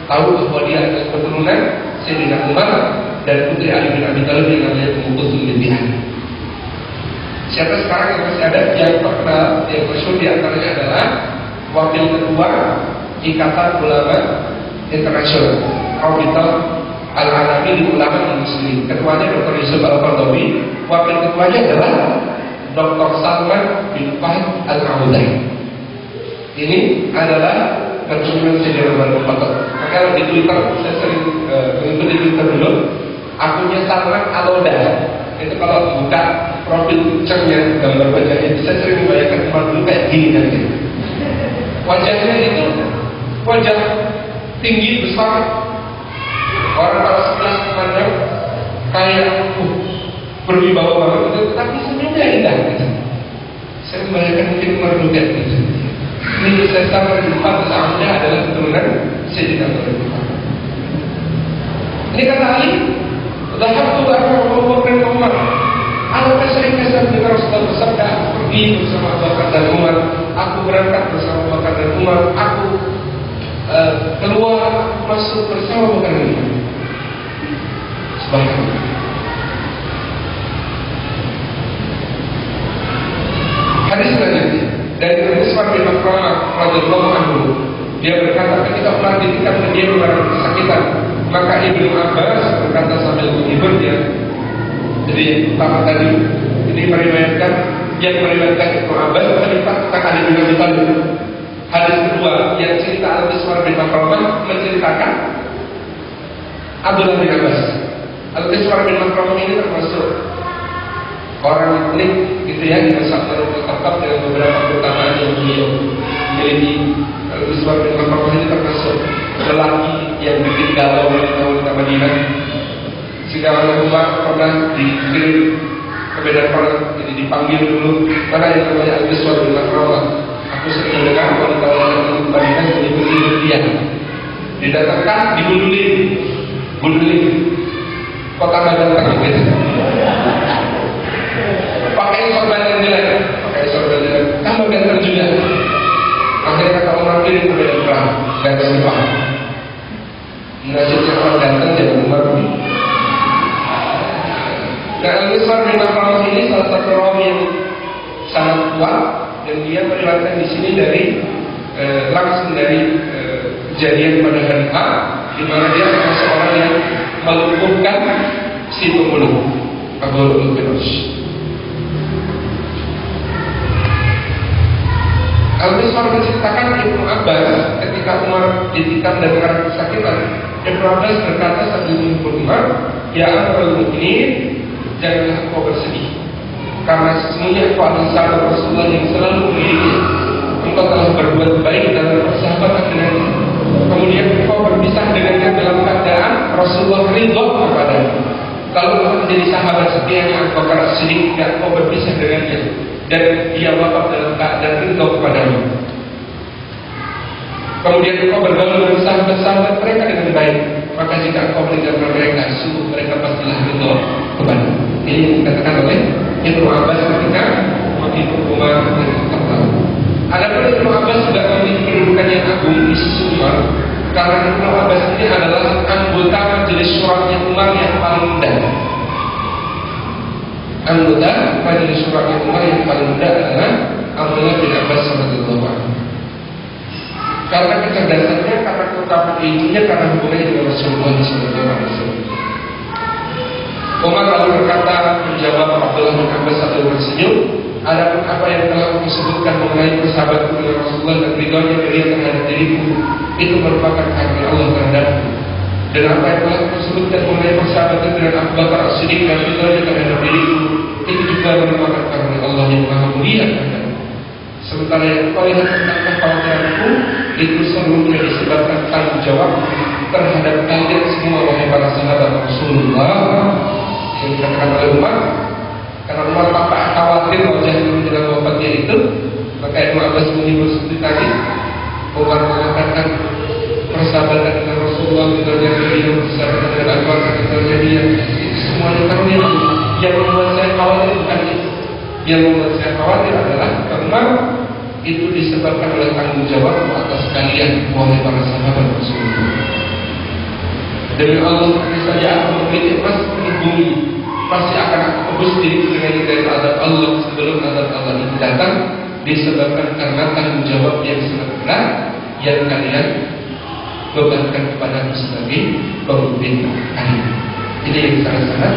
[SPEAKER 1] tahu bahwa dia adalah keturunan Sayyidina Umar dan putri Ali bin Abi Thalib yang namanya Ummu Kulthum. Siapa sekarang yang masih ada yang terkenal yang masyhur di antaranya adalah wakil ketua Ikatan Ulama Internasional Orbital Al-Alami ulama muslim. Ketuanya Dr. Yusuf Al-Qardawi, wakil ketuanya adalah Dr. Salman bin Fahd Al-Audai. Ini adalah Sayyidina Umar bin Khattab. Maka di Twitter saya sering uh, mengikuti Twitter dulu, akunnya Salman Al-Audai. Itu kalau buka profil picture-nya, gambar wajahnya, saya sering membayangkan dulu kayak gini nanti. Wajahnya itu wajah tinggi besar Orang kalau sebelah memandang kayak uh, berwibawa banget itu, tapi sebenarnya indah gitu. Saya membayangkan mungkin juga gitu. Ini saya di depan sesamanya adalah keturunan Sayyidina Umar Ini kata Ali, Dahab tu aku Abu Bakar dan Umar. Alangkah seringnya saya mendengar Rasulullah bersabda, aku pergi bersama Abu Bakar dan Umar, aku berangkat bersama Abu Bakar dan Umar, aku uh, keluar masuk bersama Abu Bakar dan Umar. Subhanallah. Hadis selanjutnya dari Usman bin Affan radhiyallahu anhu dia berkata ketika ditikam dan dia mengalami kesakitan maka Ibnu Abbas berkata sambil menghibur dia jadi pertama tadi ini meriwayatkan yang meriwayatkan Ibnu Abbas cerita tentang Ali bin Abi hadis kedua yang cerita Al Usman bin Affan menceritakan Abdullah bin Abbas Al-Qiswar bin Makram ini termasuk orang unik gitu ya di masa tetap dengan beberapa keutamaan yang beliau miliki. Al-Qiswar bin Makram ini termasuk lelaki yang bikin galau di wanita Madinah. Sehingga Umar pernah dikirim ke Perang, jadi dipanggil dulu karena yang namanya Al-Qiswar bin Makram. Aku sering mendengar wanita-wanita Madinah menyebut dia. Didatangkan, dibululin, bululin kota Bandung gitu. Pakai sorban yang jelek, pakai sorban jelek. Kamu ganteng juga. Akhirnya kata orang ke medan perang, ganteng Jepang. Nasibnya orang ganteng jadi Umar. Nah, Al-Miswar bin Affan ini salah satu rawi yang sangat kuat dan dia meriwayatkan di sini dari eh, langsung dari eh, kejadian pada hari H di mana dia termasuk orang yang melumpuhkan si pembunuh. Abu bin Al-Miswar menceritakan Ibnu Abbas ketika Umar ditikam dan mengalami kesakitan. Ibnu Abbas berkata sambil menghibur Umar, Ya Amirul Mukminin, janganlah kau bersedih. Karena sesungguhnya kau adalah sahabat Rasulullah yang selalu memiliki engkau telah berbuat baik dalam persahabatan dengannya. Kemudian kau berpisah dengannya dalam keadaan Rasulullah ridho kepadanya. Kalau menjadi sahabat setianya engkau karena sedikit kau berpisah dengannya dan dia wafat dalam keadaan ridho kepadanya. Kemudian engkau bergaul dengan sahabat-sahabat mereka dengan baik, maka jika engkau meninggalkan mereka, sungguh mereka pastilah ridho kepada. Ini yang dikatakan oleh Ibnu Abbas ketika menghitung Umar dan Khattab. Adapun Ibnu Abbas juga kedudukan yang agung di sisi Umar karena Ibnu Abbas ini adalah anggota majelis suratnya Umar yang paling muda. Anggota majelis suratnya Umar yang paling muda adalah Abdullah bin Abbas radhiyallahu anhu. Karena kecerdasannya, karena keutamaan ilmunya, karena hubungannya dengan Rasulullah SAW. Umar lalu berkata menjawab Abdullah bin Abbas sambil tersenyum, Adapun apa yang telah aku sebutkan mengenai persahabatan dengan Rasulullah dan ridhonya beliau terhadap diriku, itu merupakan karunia Allah terhadapku. Dan apa yang telah aku sebutkan mengenai persahabatan dengan Abu Bakar As-Siddiq dan ridhonya terhadap diriku, itu juga merupakan karunia Allah yang maha mulia terhadapku. Sementara yang kau lihat tentang kekhawatiranku itu seluruhnya disebabkan tanggung jawab terhadap kalian semua wahai para sahabat Rasulullah yang dikatakan oleh Umar karena Umar tampak khawatir wajah menjelang wafatnya itu maka Ibnu Abbas menyebut seperti tadi Umar mengatakan persahabatan dengan Rasulullah dengan beliau persahabatan dengan Abu Bakar dengan dia itu semuanya karunia yang membuat saya khawatir bukan itu. Yang membuat saya khawatir adalah karena itu disebabkan oleh tanggung jawab atas kalian wahai para sahabat Rasulullah. Demi Allah saja aku memiliki emas di bumi pasti akan aku tebus dengan dari azab Allah sebelum azab Allah itu datang disebabkan karena tanggung jawab yang sangat berat yang kalian bebankan kepada aku sebagai pemimpin kalian. Ini yang sangat-sangat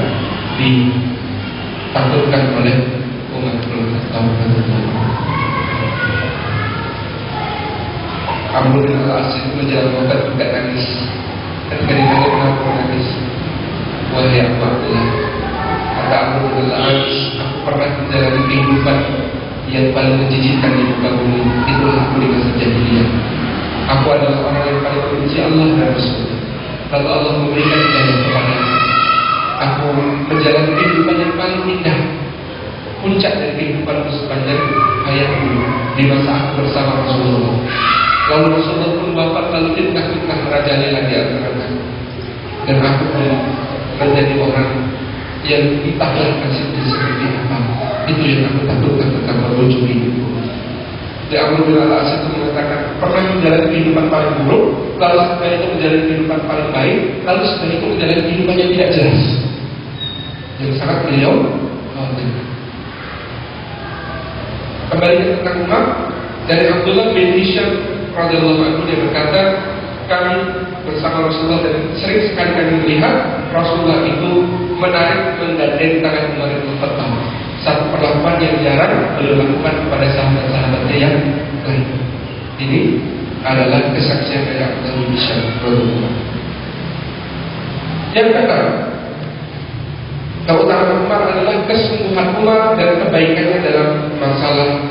[SPEAKER 1] ditakutkan oleh umat bin Khattab Amr bin Al-As itu menjelang wafat juga nangis. Ketika ditanya kenapa menangis Wahai Abu Abdullah Amr bin Al-As Aku pernah menjalani kehidupan Yang paling menjijikkan di muka bumi. Itulah aku di masa jahiliyah Aku adalah orang yang paling benci Allah dan Rasul. Lalu Allah memberikan hidayah kepada aku. Menjalani kehidupan yang paling indah. Puncak dari kehidupan sepanjang hayatku Di masa aku bersama Rasulullah. Lalu Rasulullah pun wafat lalu fitnah-fitnah merajalela lagi antara. Dan aku pun menjadi orang yang entahlah nasibnya seperti apa. Itu yang aku takutkan tentang berwujud hidupku. Di Amr bin itu mengatakan pernah menjalani kehidupan paling buruk, lalu setelah itu menjalani kehidupan paling baik, lalu setelah itu menjalani kehidupan yang tidak jelas. Yang sangat beliau khawatirkan. Kembali tentang umat dari Abdullah bin Hisham radhiyallahu anhu dia berkata kami bersama Rasulullah dan sering sekali kami melihat Rasulullah itu menarik menggandeng tangan Umar bin Khattab satu perlakuan yang jarang beliau lakukan kepada sahabat-sahabatnya yang lain. Ini adalah kesaksian dari Abdullah bin Hisham yang keenam keutamaan Umar adalah kesungguhan Umar dan kebaikannya dalam masalah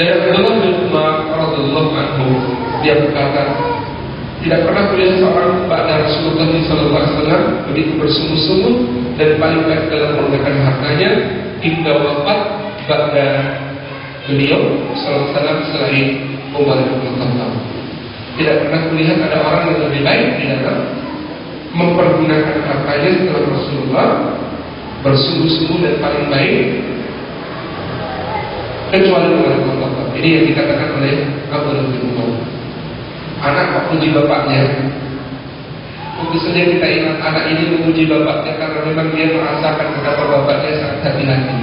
[SPEAKER 1] Dan Abdullah bin Umar radhiyallahu anhu dia berkata, tidak pernah melihat seorang pada Rasulullah SAW begitu bersungguh-sungguh dan paling baik dalam menggunakan hartanya hingga wafat pada beliau SAW selain Umar bin Khattab. Tidak pernah melihat ada orang yang lebih baik di dalam mempergunakan hartanya setelah Rasulullah bersungguh-sungguh dan paling baik kecuali bin Khattab. Ini yang dikatakan oleh Abu bin. Anak memuji bapaknya. Tentu saja kita ingat anak ini memuji bapaknya karena memang dia merasakan betapa bapaknya sangat hati-hati.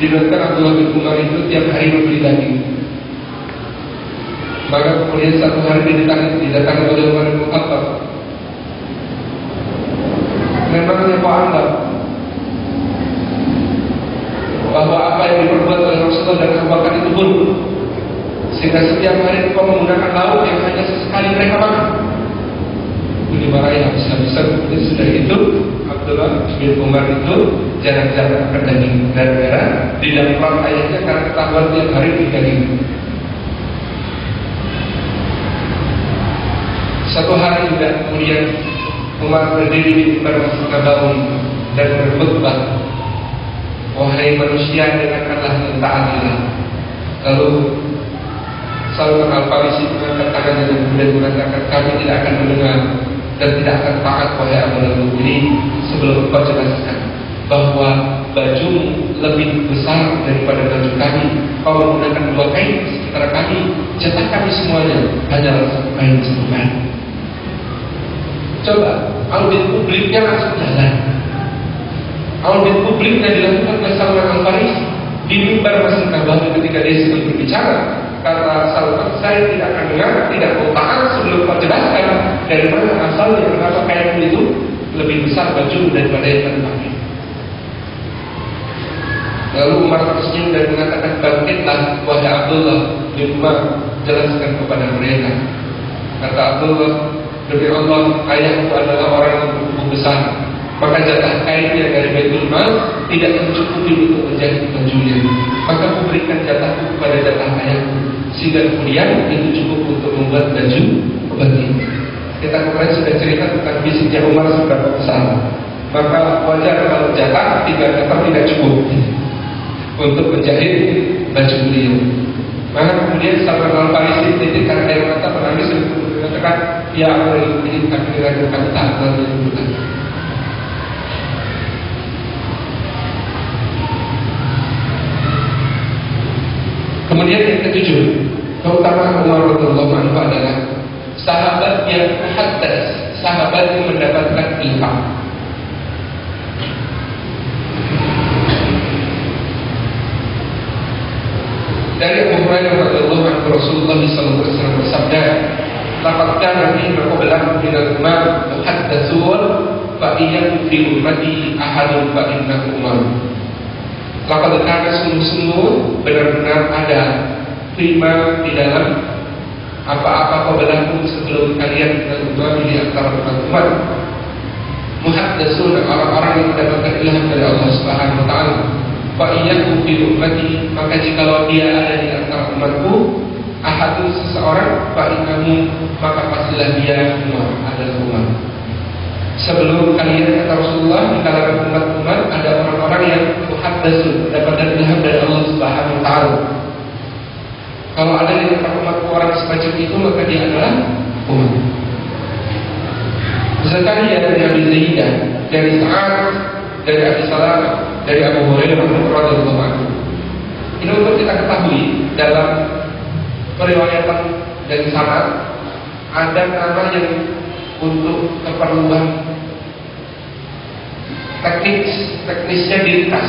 [SPEAKER 1] Diriwayatkan Abdullah bin Umar itu tiap hari membeli daging. Maka kemudian satu hari didatangi, didatangi oleh Umar bin Khattab. Memangnya kau anggap bahwa apa yang diperbuat oleh Rasulullah dan Abu Bakar itu buruk sehingga setiap hari kau menggunakan lauk yang hanya sesekali mereka makan. Dimarahi habis-habisan kemudian sudah itu Abdullah bin Umar itu jarang-jarang makan daging gara-gara di dalam perang ayahnya karena ketahuan tiap hari di daging. Satu hari juga kemudian Umar berdiri di depan Masjid Nabawi dan berkhutbah Wahai manusia dengarkanlah yang taatilah Lalu Salman Al-Farisi mengangkat tangannya dan kemudian mengatakan kami tidak akan mendengar dan tidak akan taat wahai Amirul ini sebelum kau jelaskan bahwa baju lebih besar daripada baju kami. Kau menggunakan dua kain di sekitar kami. Cetak kami semuanya hanyalah satu kain satu coba audit publiknya langsung jalan audit publiknya dilakukan oleh Salman Al Farisi di mimbar Masjid Nabawi ketika dia sedang berbicara kata Salman saya tidak akan dengar tidak mau taat sebelum kau jelaskan dari mana asalnya kenapa kain itu lebih besar baju daripada yang terpakai lalu Umar tersenyum dan mengatakan bangkitlah wahai Abdullah bin Umar jelaskan kepada mereka. Kata Abdullah demi Allah ayahku adalah orang yang bertubuh besar maka jatah kainnya dari Baitul Mal tidak mencukupi untuk menjadi bajunya. Maka kuberikan jatahku kepada jatah ayahku sehingga kemudian itu cukup untuk membuat baju bagi. Kita kemarin sudah cerita tentang fisiknya Umar seberapa besar. Maka wajar kalau jatah tiga meter tidak cukup untuk menjahit baju beliau. Maka kemudian Salman Al Farisi titik karena air mata menangis dan mengatakan, ya Allah ini kami kami tak lalu Kemudian yang ketujuh, keutamaan Umar radhiyallahu anhu adalah sahabat yang muhaddas, sahabat yang mendapatkan ilham. Dari Abu Hurairah radhiyallahu anhu Rasulullah sallallahu alaihi wasallam bersabda, "Laqad kana fi qablakum min al-umam muhaddatsun fa iyyakum fi ummati ahadun fa innahu Umar." Maka karena sungguh-sungguh benar-benar ada prima di dalam apa-apa kau berlaku sebelum kalian berubah di antara umat muhaddasun orang-orang yang mendapatkan ilham dari Allah Subhanahu wa taala. Fa iyyakum fi ummati maka jikalau dia ada di antara umatku ahadu seseorang fa innahu maka pastilah dia adalah Umar. Sebelum kalian kata Rasulullah di kalangan umat-umat ada orang-orang yang muhaddasun mendapatkan ilham dari Allah Subhanahu wa taala. Kalau ada di antara umat orang semacam itu maka dia adalah umat. Zakaria dari Abi Zaidah, dari Sa'ad, dari Abi Salam, dari Abu Hurairah radhiyallahu anhu. Ini untuk kita ketahui dalam periwayatan dan sanad ada nama yang untuk keperluan teknis teknisnya diringkas.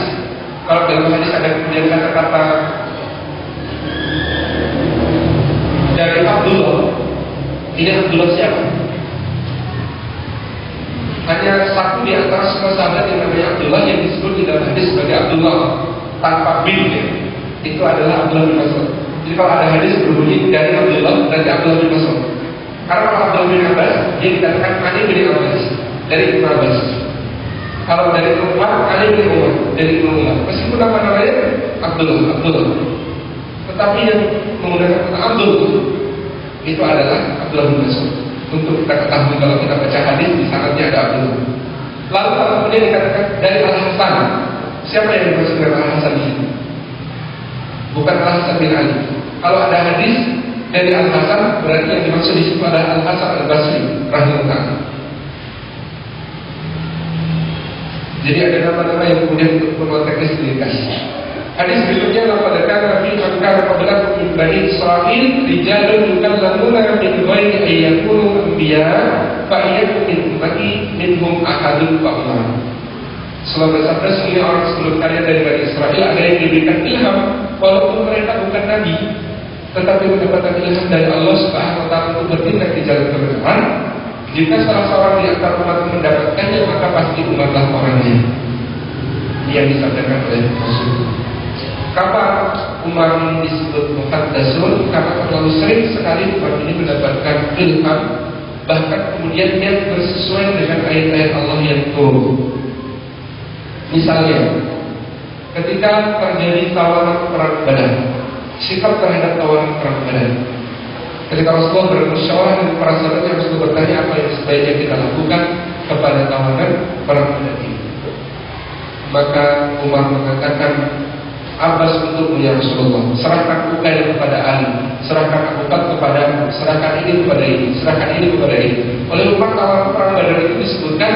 [SPEAKER 1] Kalau dalam hadis ada kemudian kata-kata dari Abdullah, ini Abdullah siapa? Hanya satu di antara semua sahabat yang namanya Abdullah yang disebut di dalam hadis sebagai Abdullah tanpa bin ya. Itu adalah Abdullah bin Mas'ud. Jadi kalau ada hadis berbunyi dari Abdullah dan Abdullah bin Mas'ud. Karena kalau Abdullah bin Abbas dia dikatakan Ali bin Abbas dari Ibn Abbas. Kalau dari Umar Ali bin Umar dari Ibn Umar. Meskipun nama namanya Abdullah, Abdullah. Tetapi yang menggunakan kata Abdul itu adalah Abdullah bin Mas'ud. Untuk kita ketahui kalau kita baca hadis di sanadnya ada Abdullah. Lalu kemudian dikatakan dari Al Hasan, siapa yang dimaksud dengan Al Hasan di sini? Bukan Al Hasan bin Ali. Kalau ada hadis dari Al Hasan berarti yang dimaksud di situ adalah Al Hasan Al Basri rahimahullah. Jadi ada nama-nama yang kemudian untuk teknis dikasih. Hadis berikutnya laqad kana fi man kana qablakum min bani Israil rijalun yukallamuna min ghairi an yakunu anbiya fa iyyakum min ummati minhum ahadun fa umar. Selama bersabda sesungguhnya orang sebelum kalian dari Bani Israel ada yang diberikan ilham walaupun mereka bukan nabi tetapi mendapatkan ilham dari Allah Subhanahu wa taala untuk bertindak di jalan kebenaran, jika salah seorang di antara umat mendapatkannya, maka pasti umatlah orangnya. Yang disampaikan oleh Rasul. Kapan Umar ini disebut Muhaddasun? Karena terlalu sering sekali Umar ini mendapatkan ilham Bahkan kemudian dia bersesuai dengan ayat-ayat Allah yang turun Misalnya Ketika terjadi tawaran perang badan Sikap terhadap tawaran perang badan Ketika Rasulullah bermusyawarah dengan para sahabatnya Rasulullah bertanya apa yang sebaiknya kita lakukan Kepada tawaran perang badan ini? Maka Umar mengatakan Abbas untukmu ya Rasulullah? Serahkan Uqail kepada Ali Serahkan Abu Bakar kepada Serahkan ini kepada ini Serahkan ini kepada ini. Oleh Umar tawaran perang badar itu disebutkan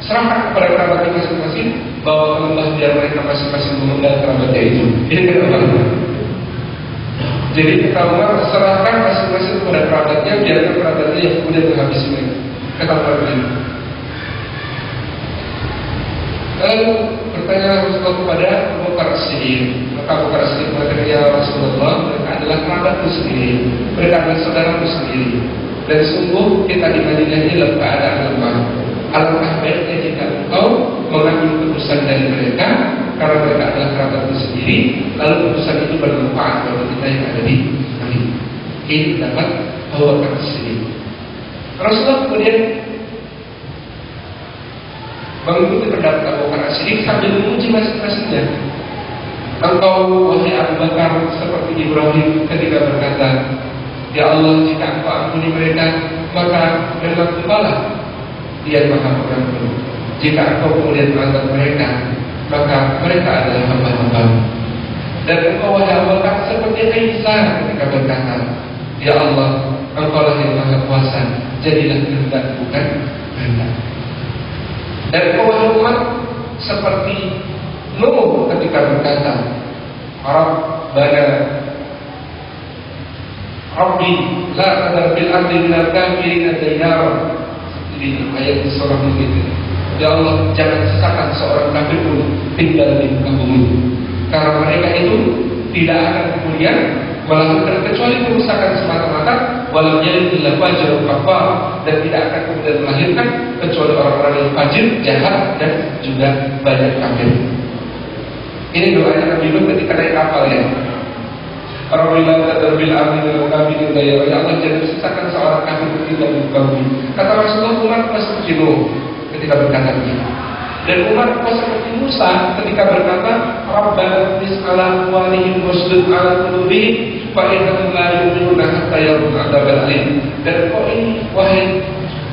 [SPEAKER 1] Serahkan kepada kerabatnya masing-masing Bawa ke lembah biar mereka masing-masing mengundang kerabatnya itu. Ini kenapa Jadi kata Umar Serahkan masing-masing kepada kerabatnya Biarkan kerabatnya yang kemudian menghabisi mereka Kata Umar Lalu bertanya Rasulullah kepada Abu Bakar. Maka Abu Bakar Siddiq mengatakan ya Rasulullah, mereka adalah kerabatku sendiri, mereka adalah saudaraku sendiri. Dan sungguh kita di Madinah ini dalam keadaan lemah. Alangkah baiknya jika engkau mengambil keputusan dari mereka karena mereka adalah kerabatku sendiri, lalu keputusan itu bermanfaat bagi kita yang ada di Madinah. Ini dapat Abu Bakar Siddiq. Rasulullah kemudian mengikuti pendapat Abu Bakar Siddiq sambil memuji masing-masingnya. Engkau wahai Abu Bakar seperti Ibrahim ketika berkata, Ya Allah jika engkau ampuni mereka maka memang engkaulah dia maha pengampun. Jika engkau kemudian mengangkat mereka maka mereka adalah hamba-hamba. Dan engkau wahai Abu Bakar seperti Isa ketika berkata, Ya Allah engkaulah yang maha kuasa jadilah kehendak bukan kehendak. Dan kaum umat seperti Nuh ketika berkata, Rabbana Rabbi la tadar bil ardi min al-kafirin dayyara. Ini ayat surah begitu. Ya Allah, jangan sisakan seorang kafir pun tinggal di muka bumi. Karena mereka itu tidak akan kemudian melakukan kecuali kerusakan semata-mata walau jadi fajr kafar dan tidak akan kemudian melahirkan kecuali orang-orang yang fajir, jahat dan juga banyak kafir. Ini doanya Nabi Nuh ketika naik kapal ya. Rabbina tadbil ardi wal kafirin ya Allah jangan sisakan seorang kafir ketika di bumi. Kata Rasulullah umat masuk jenuh ketika berkata begitu. Dan umat seperti Musa ketika berkata, Rabbana tis ala walihim wasdud ala qulubihim fa innahum la yu'minuna hatta yarawul adzabal alim. Dan kau ini wahai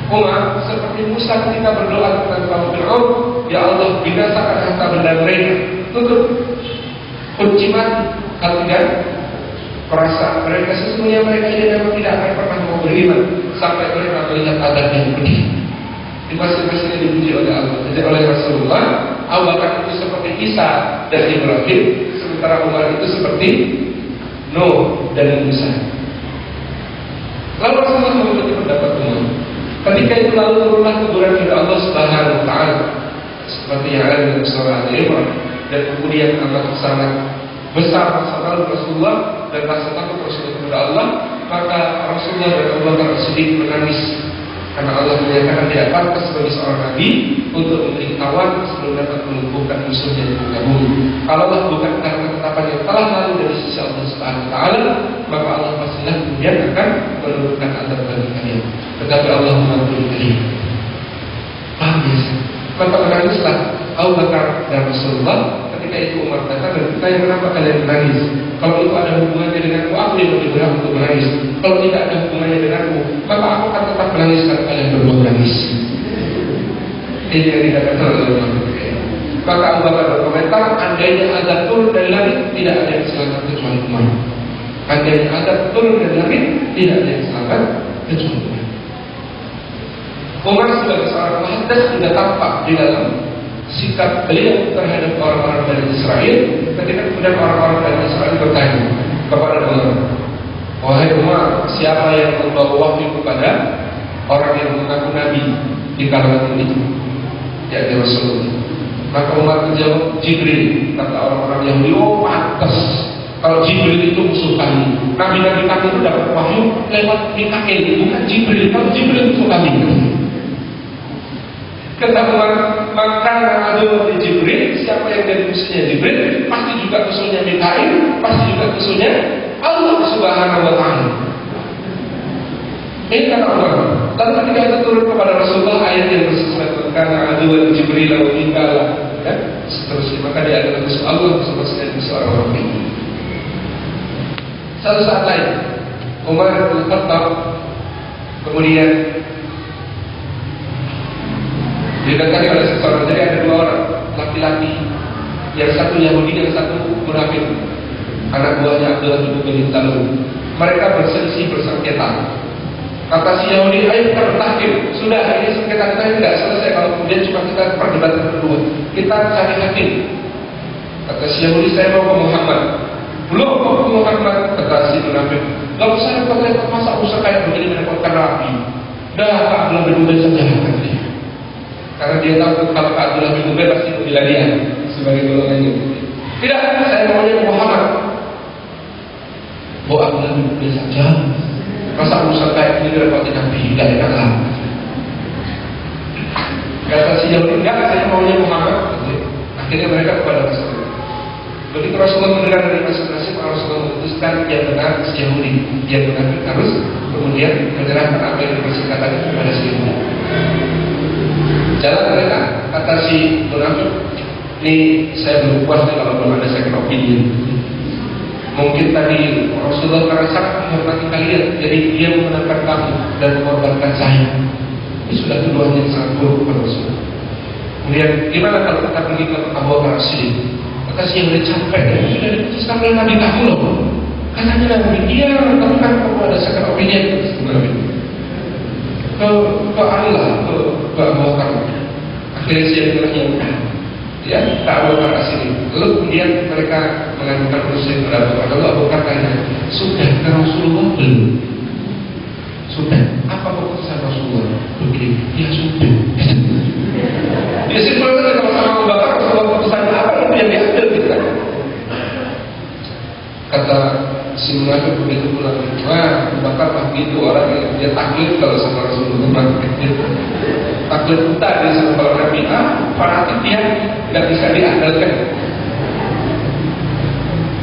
[SPEAKER 1] umat seperti Musa ketika berdoa tentang kaum Fir'aun, ya Allah binasakan harta benda mereka, tutup kunci mati. Kalau tidak, perasaan mereka sesungguhnya mereka ini memang tidak akan pernah mau beriman sampai mereka melihat adab yang pedih. Di masing-masingnya dipuji oleh Allah. Jadi oleh Rasulullah, Abu Bakar itu seperti Isa dan Ibrahim, sementara Umar itu seperti Nuh dan Musa. Lalu Rasulullah memiliki pendapat Umar. Ketika itu lalu turunlah teguran dari Allah Subhanahu wa taala seperti yang ada dalam surah Al-Imran dan kemudian amat sangat besar rasa takut Rasulullah dan rasa takut Rasulullah kepada Allah maka Rasulullah dan Bakar Siddiq menangis karena Allah menyatakan tidak pantas bagi seorang nabi untuk memberi kawan sebelum dapat melumpuhkan musuhnya di muka bumi. Kalau Allah bukan karena ketetapan yang telah lalu dari sisi Allah Subhanahu taala, maka Allah pastilah kemudian akan menurunkan azab bagi kalian. Tetapi Allah mengampuni kalian. Paham ya? Maka menangislah Abu Bakar dan Rasulullah ketika itu Umar datang dan bertanya kenapa kalian menangis? Kalau itu ada hubungannya denganku, aku yang lebih berhak untuk menangis. Kalau tidak ada hubungannya denganku, maka aku akan tetap menangis karena kalian berdua menangis. Ini yang dikatakan oleh Umar. Maka Abu Bakar berkomentar, andainya ada turun dari langit, tidak ada yang selamat kecuali Umar. Andainya ada turun dari langit, tidak ada yang selamat kecuali Umar. Umar sebagai seorang muhaddas sudah tampak di dalam sikap beliau terhadap orang-orang dari Israel ketika kemudian orang-orang dari Israel bertanya kepada Umar Wahai Umar, siapa yang membawa wahyu kepada orang yang mengaku Nabi di kalangan ini? Yakni Rasulullah. Maka Umar menjawab Jibril, kata orang-orang yang oh pantas Kalau Jibril itu musuh kami, nabi-nabi kami itu dapat wahyu lewat Mikael, bukan Jibril. Kalau Jibril musuh kami. Kata Umar, maka ada di Jibril, siapa yang jadi musuhnya Jibril, pasti juga musuhnya Mikael, pasti juga musuhnya Allah Subhanahu wa taala. Ini kata Umar. Lalu ketika itu turun kepada Rasulullah ayat yang bersifat karena ada Jibril lalu Mikael, ya, seterusnya maka dia adalah musuh Allah seterusnya musuh orang-orang ini. Satu saat lain Umar bin Khattab kemudian didatangi oleh seseorang jadi ada dua orang laki-laki yang satu Yahudi yang satu munafik. Anak buahnya Abdullah bin Ubay bin mereka berselisih bersengketa. Kata si Yahudi ayo kita bertahkim sudah ini sengketa kita tidak selesai. Kalau kemudian cuma kita perdebatan berdua kita cari hakim kata si Yahudi saya mau ke Muhammad. Belum waktu Muhammad kata si munafik. Gak usah repot-repot masa usah kayak begini merepotkan Nabi. Dah Pak bin Ubay saja. Karena dia tahu kalau bin Ubay pasti membela dia sebagai golongannya. Tidak, saya maunya Muhammad. Oh Abdullah bin Ubay saja. Masa usah kayak begini repotin Nabi. Gak enak lah. Kata si Yahudi, enggak, saya maunya Muhammad. Akhirnya mereka kepada Rasulullah. Begitu Rasulullah mendengar dari masing-masing Rasulullah memutuskan yang benar si Yahudi Yang benar harus kemudian menyerahkan apa yang dipersilakan kepada si Yahudi Jalan mereka kata si munafik Ini saya belum puas nih kalau belum ada second opinion. Mungkin tadi Rasulullah merasa menghormati kalian Jadi dia memenangkan kamu dan mengorbankan saya. Ini sudah tuduhan yang sangat buruk pada Rasulullah. Kemudian gimana kalau kita pergi ke Abu Bakar Siddiq? Maka si yang udah capek sudah diputuskan oleh Nabi kamu loh. Katanya Nabi dia tapi kan kamu ada second opinion. Ke ke Allah ke ke Bakar. Akhirnya si yang ya ya tak Bakar sini. Lalu kemudian mereka mengajukan urusan kepada Bakar. Lalu Abu Bakar tanya sudah ke Rasulullah belum? Sudah. Apa keputusan Rasulullah? Begini, ya sudah. [laughs] Dia simpulkan kalau sama Abu Bakar Rasulullah keputusan apa yang diambil kita. Kata si munafik begitu pulang, wah Bakar mah gitu orang yang dia taklid kalau sama Rasulullah [laughs] taklid buta dia sama Nabi ah fanatik dia nggak bisa diandalkan.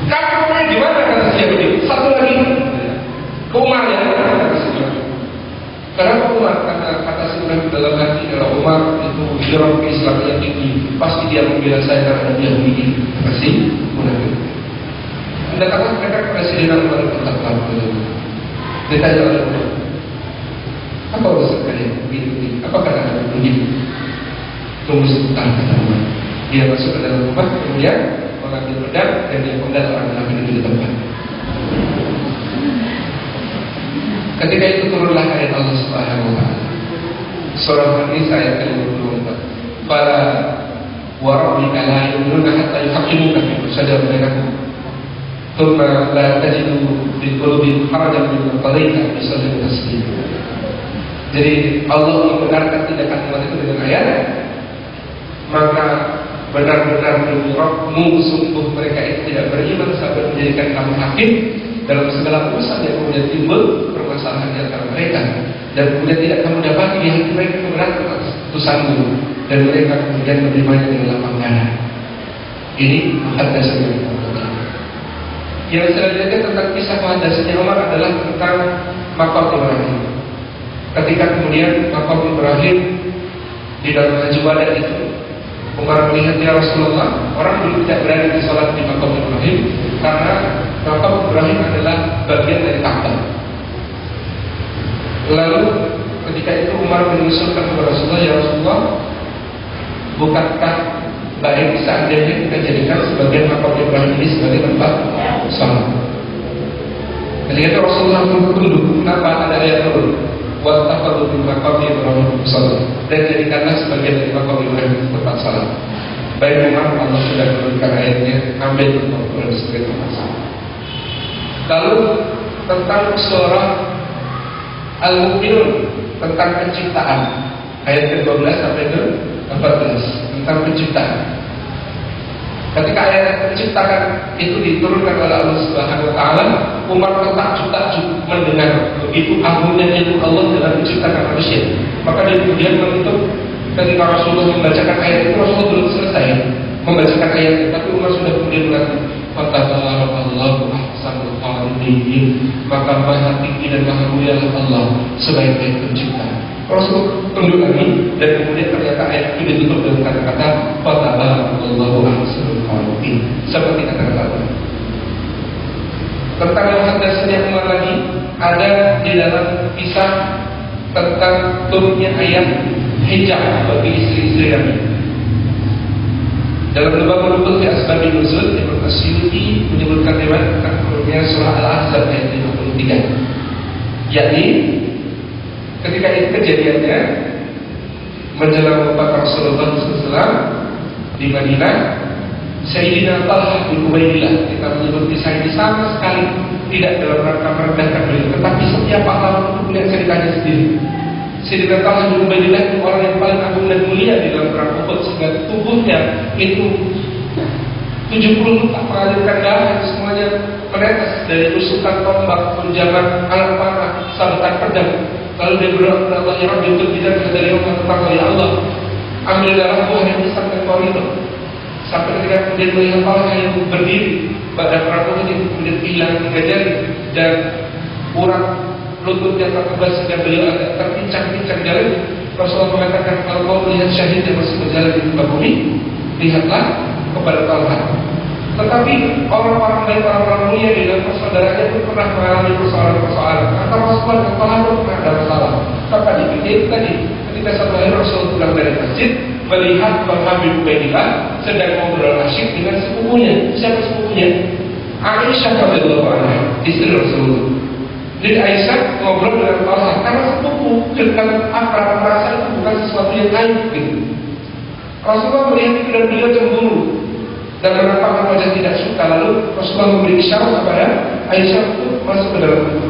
[SPEAKER 1] Kamu gimana kata si Yahudi? Satu lagi ke Umar ya Kenapa Umar? Karena kata sebenarnya dalam hati kalau Umar itu hijrah ke Islam yang tinggi, pasti dia membela saya karena dia begini. Pasti Mendatangkan mereka Presiden Umar bin Khattab ditanya oleh apa urusan kalian begini? Apa kata kalian begini? Tunggu sebentar kata Umar. Dia masuk ke dalam rumah, kemudian mengambil pedang dan dia penggal orang itu di tempat. Ketika itu turunlah ayat Allah Subhanahu wa taala. Surah An-Nisa ayat ke-24. Para warabbika la yu'minuna hatta yuhaqqimuka fi bainahum. Tajidu fi qulubihim harajan mimma qadaita wa yusallimu taslima. Jadi Allah membenarkan tindakan umat itu dengan ayat maka benar-benar demi Rabbmu sungguh mereka itu tidak beriman sampai menjadikan kamu hakim dalam segala urusan yang kemudian timbul permasalahan di antara mereka. Dan kemudian tidak kamu dapati di hati mereka atas putusanmu dan mereka kemudian menerimanya dengan lapang dada. Ini muhadasnya Yang selanjutnya tentang kisah muhadasnya Umar adalah tentang makam Ibrahim. Ketika kemudian makam Ibrahim di dalam haji wada itu Umar melihat ya Rasulullah orang dulu tidak berani di sholat di makam Ibrahim karena makam Ibrahim adalah bagian dari Ka'bah. Lalu ketika itu Umar mengusulkan kepada Rasulullah, ya Rasulullah, bukankah baik seandainya kita jadikan sebagian makam Ibrahim ini sebagai tempat sholat? Ketika itu Rasulullah tunduk, kenapa ada ayat turun? Wattafadu bin makam Ibrahim sholat dan jadikanlah sebagian dari makam Ibrahim tempat sholat. Baik Umar Allah sudah menurunkan ayatnya ambil makam sebagai tempat sholat. Lalu tentang surah Al-Mu'minun tentang penciptaan ayat ke-12 sampai ke-14 tentang penciptaan. Ketika ayat menciptakan itu diturunkan oleh Allah Subhanahu wa taala, umat tertakjub-takjub mendengar begitu agungnya ilmu Allah dalam menciptakan manusia. Maka dia kemudian menutup ketika Rasulullah membacakan ayat itu Rasulullah belum selesai membacakan ayat itu, tapi umat sudah kemudian mengatakan Fatabarakallahu ahsanul khaliqin Maka maha tinggi dan maha mulia Allah sebaik-baik pencipta Rasul tunduk lagi dan kemudian ternyata ayat itu ditutup dengan kata-kata Fatabarakallahu ahsanul khaliqin. Seperti kata-kata Tentang yang hadasnya umat lagi Ada di dalam kisah tentang turunnya ayat hijab bagi istri-istri Nabi dalam lembaga menuntut di asbabi nuzul Ibnu Asyuti menyebutkan lewat tentang turunnya surah Al-Ahzab ayat 53 yakni ketika itu kejadiannya menjelang wafat Rasulullah SAW di Madinah Sayyidina Talha bin Ubaidillah kita menyebut kisah ini sama sekali tidak dalam rangka merendahkan beliau tetapi setiap pahlawan punya ceritanya sendiri Sayyidina Talha bin Ubaidillah orang yang paling agung dan mulia di dalam perang Uhud sehingga tubuhnya itu 70 tak mengalirkan darah semuanya menetes dari tusukan tombak, penjaman, alat panah, sabetan pedang. Lalu dia berdoa kepada Allah, Ya Rabbi untuk kita dari Allah tentang Ya Allah, ambil darah buah yang besar dan itu. Sampai ketika kemudian melihat Talha yang berdiri perang Uhud itu kemudian hilang tiga jari dan orang lututnya terkebas sehingga beliau agak terpincang-pincang jalan. Rasulullah mengatakan kalau kau melihat syahid yang masih berjalan di muka bumi, lihatlah kepada Talha. Tetapi orang-orang baik orang-orang mulia di dalam persaudaranya pun pernah mengalami persoalan-persoalan. Kata Rasulullah Talha pun pernah ada masalah. Maka dipikir tadi ketika hari Rasul pulang dari masjid melihat Bang Habib Ubaidillah sedang ngobrol asyik dengan sepupunya. Siapa sepupunya? Aisyah radhiyallahu anha, istri Rasulullah. Jadi Aisyah ngobrol dengan Talha karena sepupu dengan akrab merasa itu bukan sesuatu yang lain gitu. Rasulullah melihat itu dan beliau cemburu dan menampakkan wajah tidak suka lalu Rasulullah memberi isyarat kepada Aisyah untuk masuk ke dalam itu.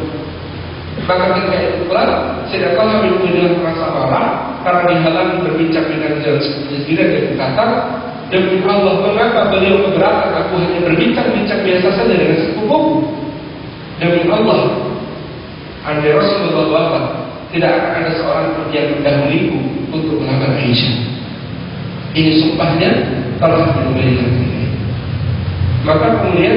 [SPEAKER 1] Maka ketika itu pula Sayyidah Talha bin Ubaidillah merasa marah karena dihalangi berbincang dengan jalan seperti sendiri dan berkata Demi Allah mengapa beliau keberatan aku hanya berbincang-bincang biasa saja dengan sepupu Demi Allah Andai Rasulullah wafat, tidak akan ada seorang pun yang mendahuluiku untuk melakukan Aisyah. Ini sumpahnya bin Ubaidillah. Maka kemudian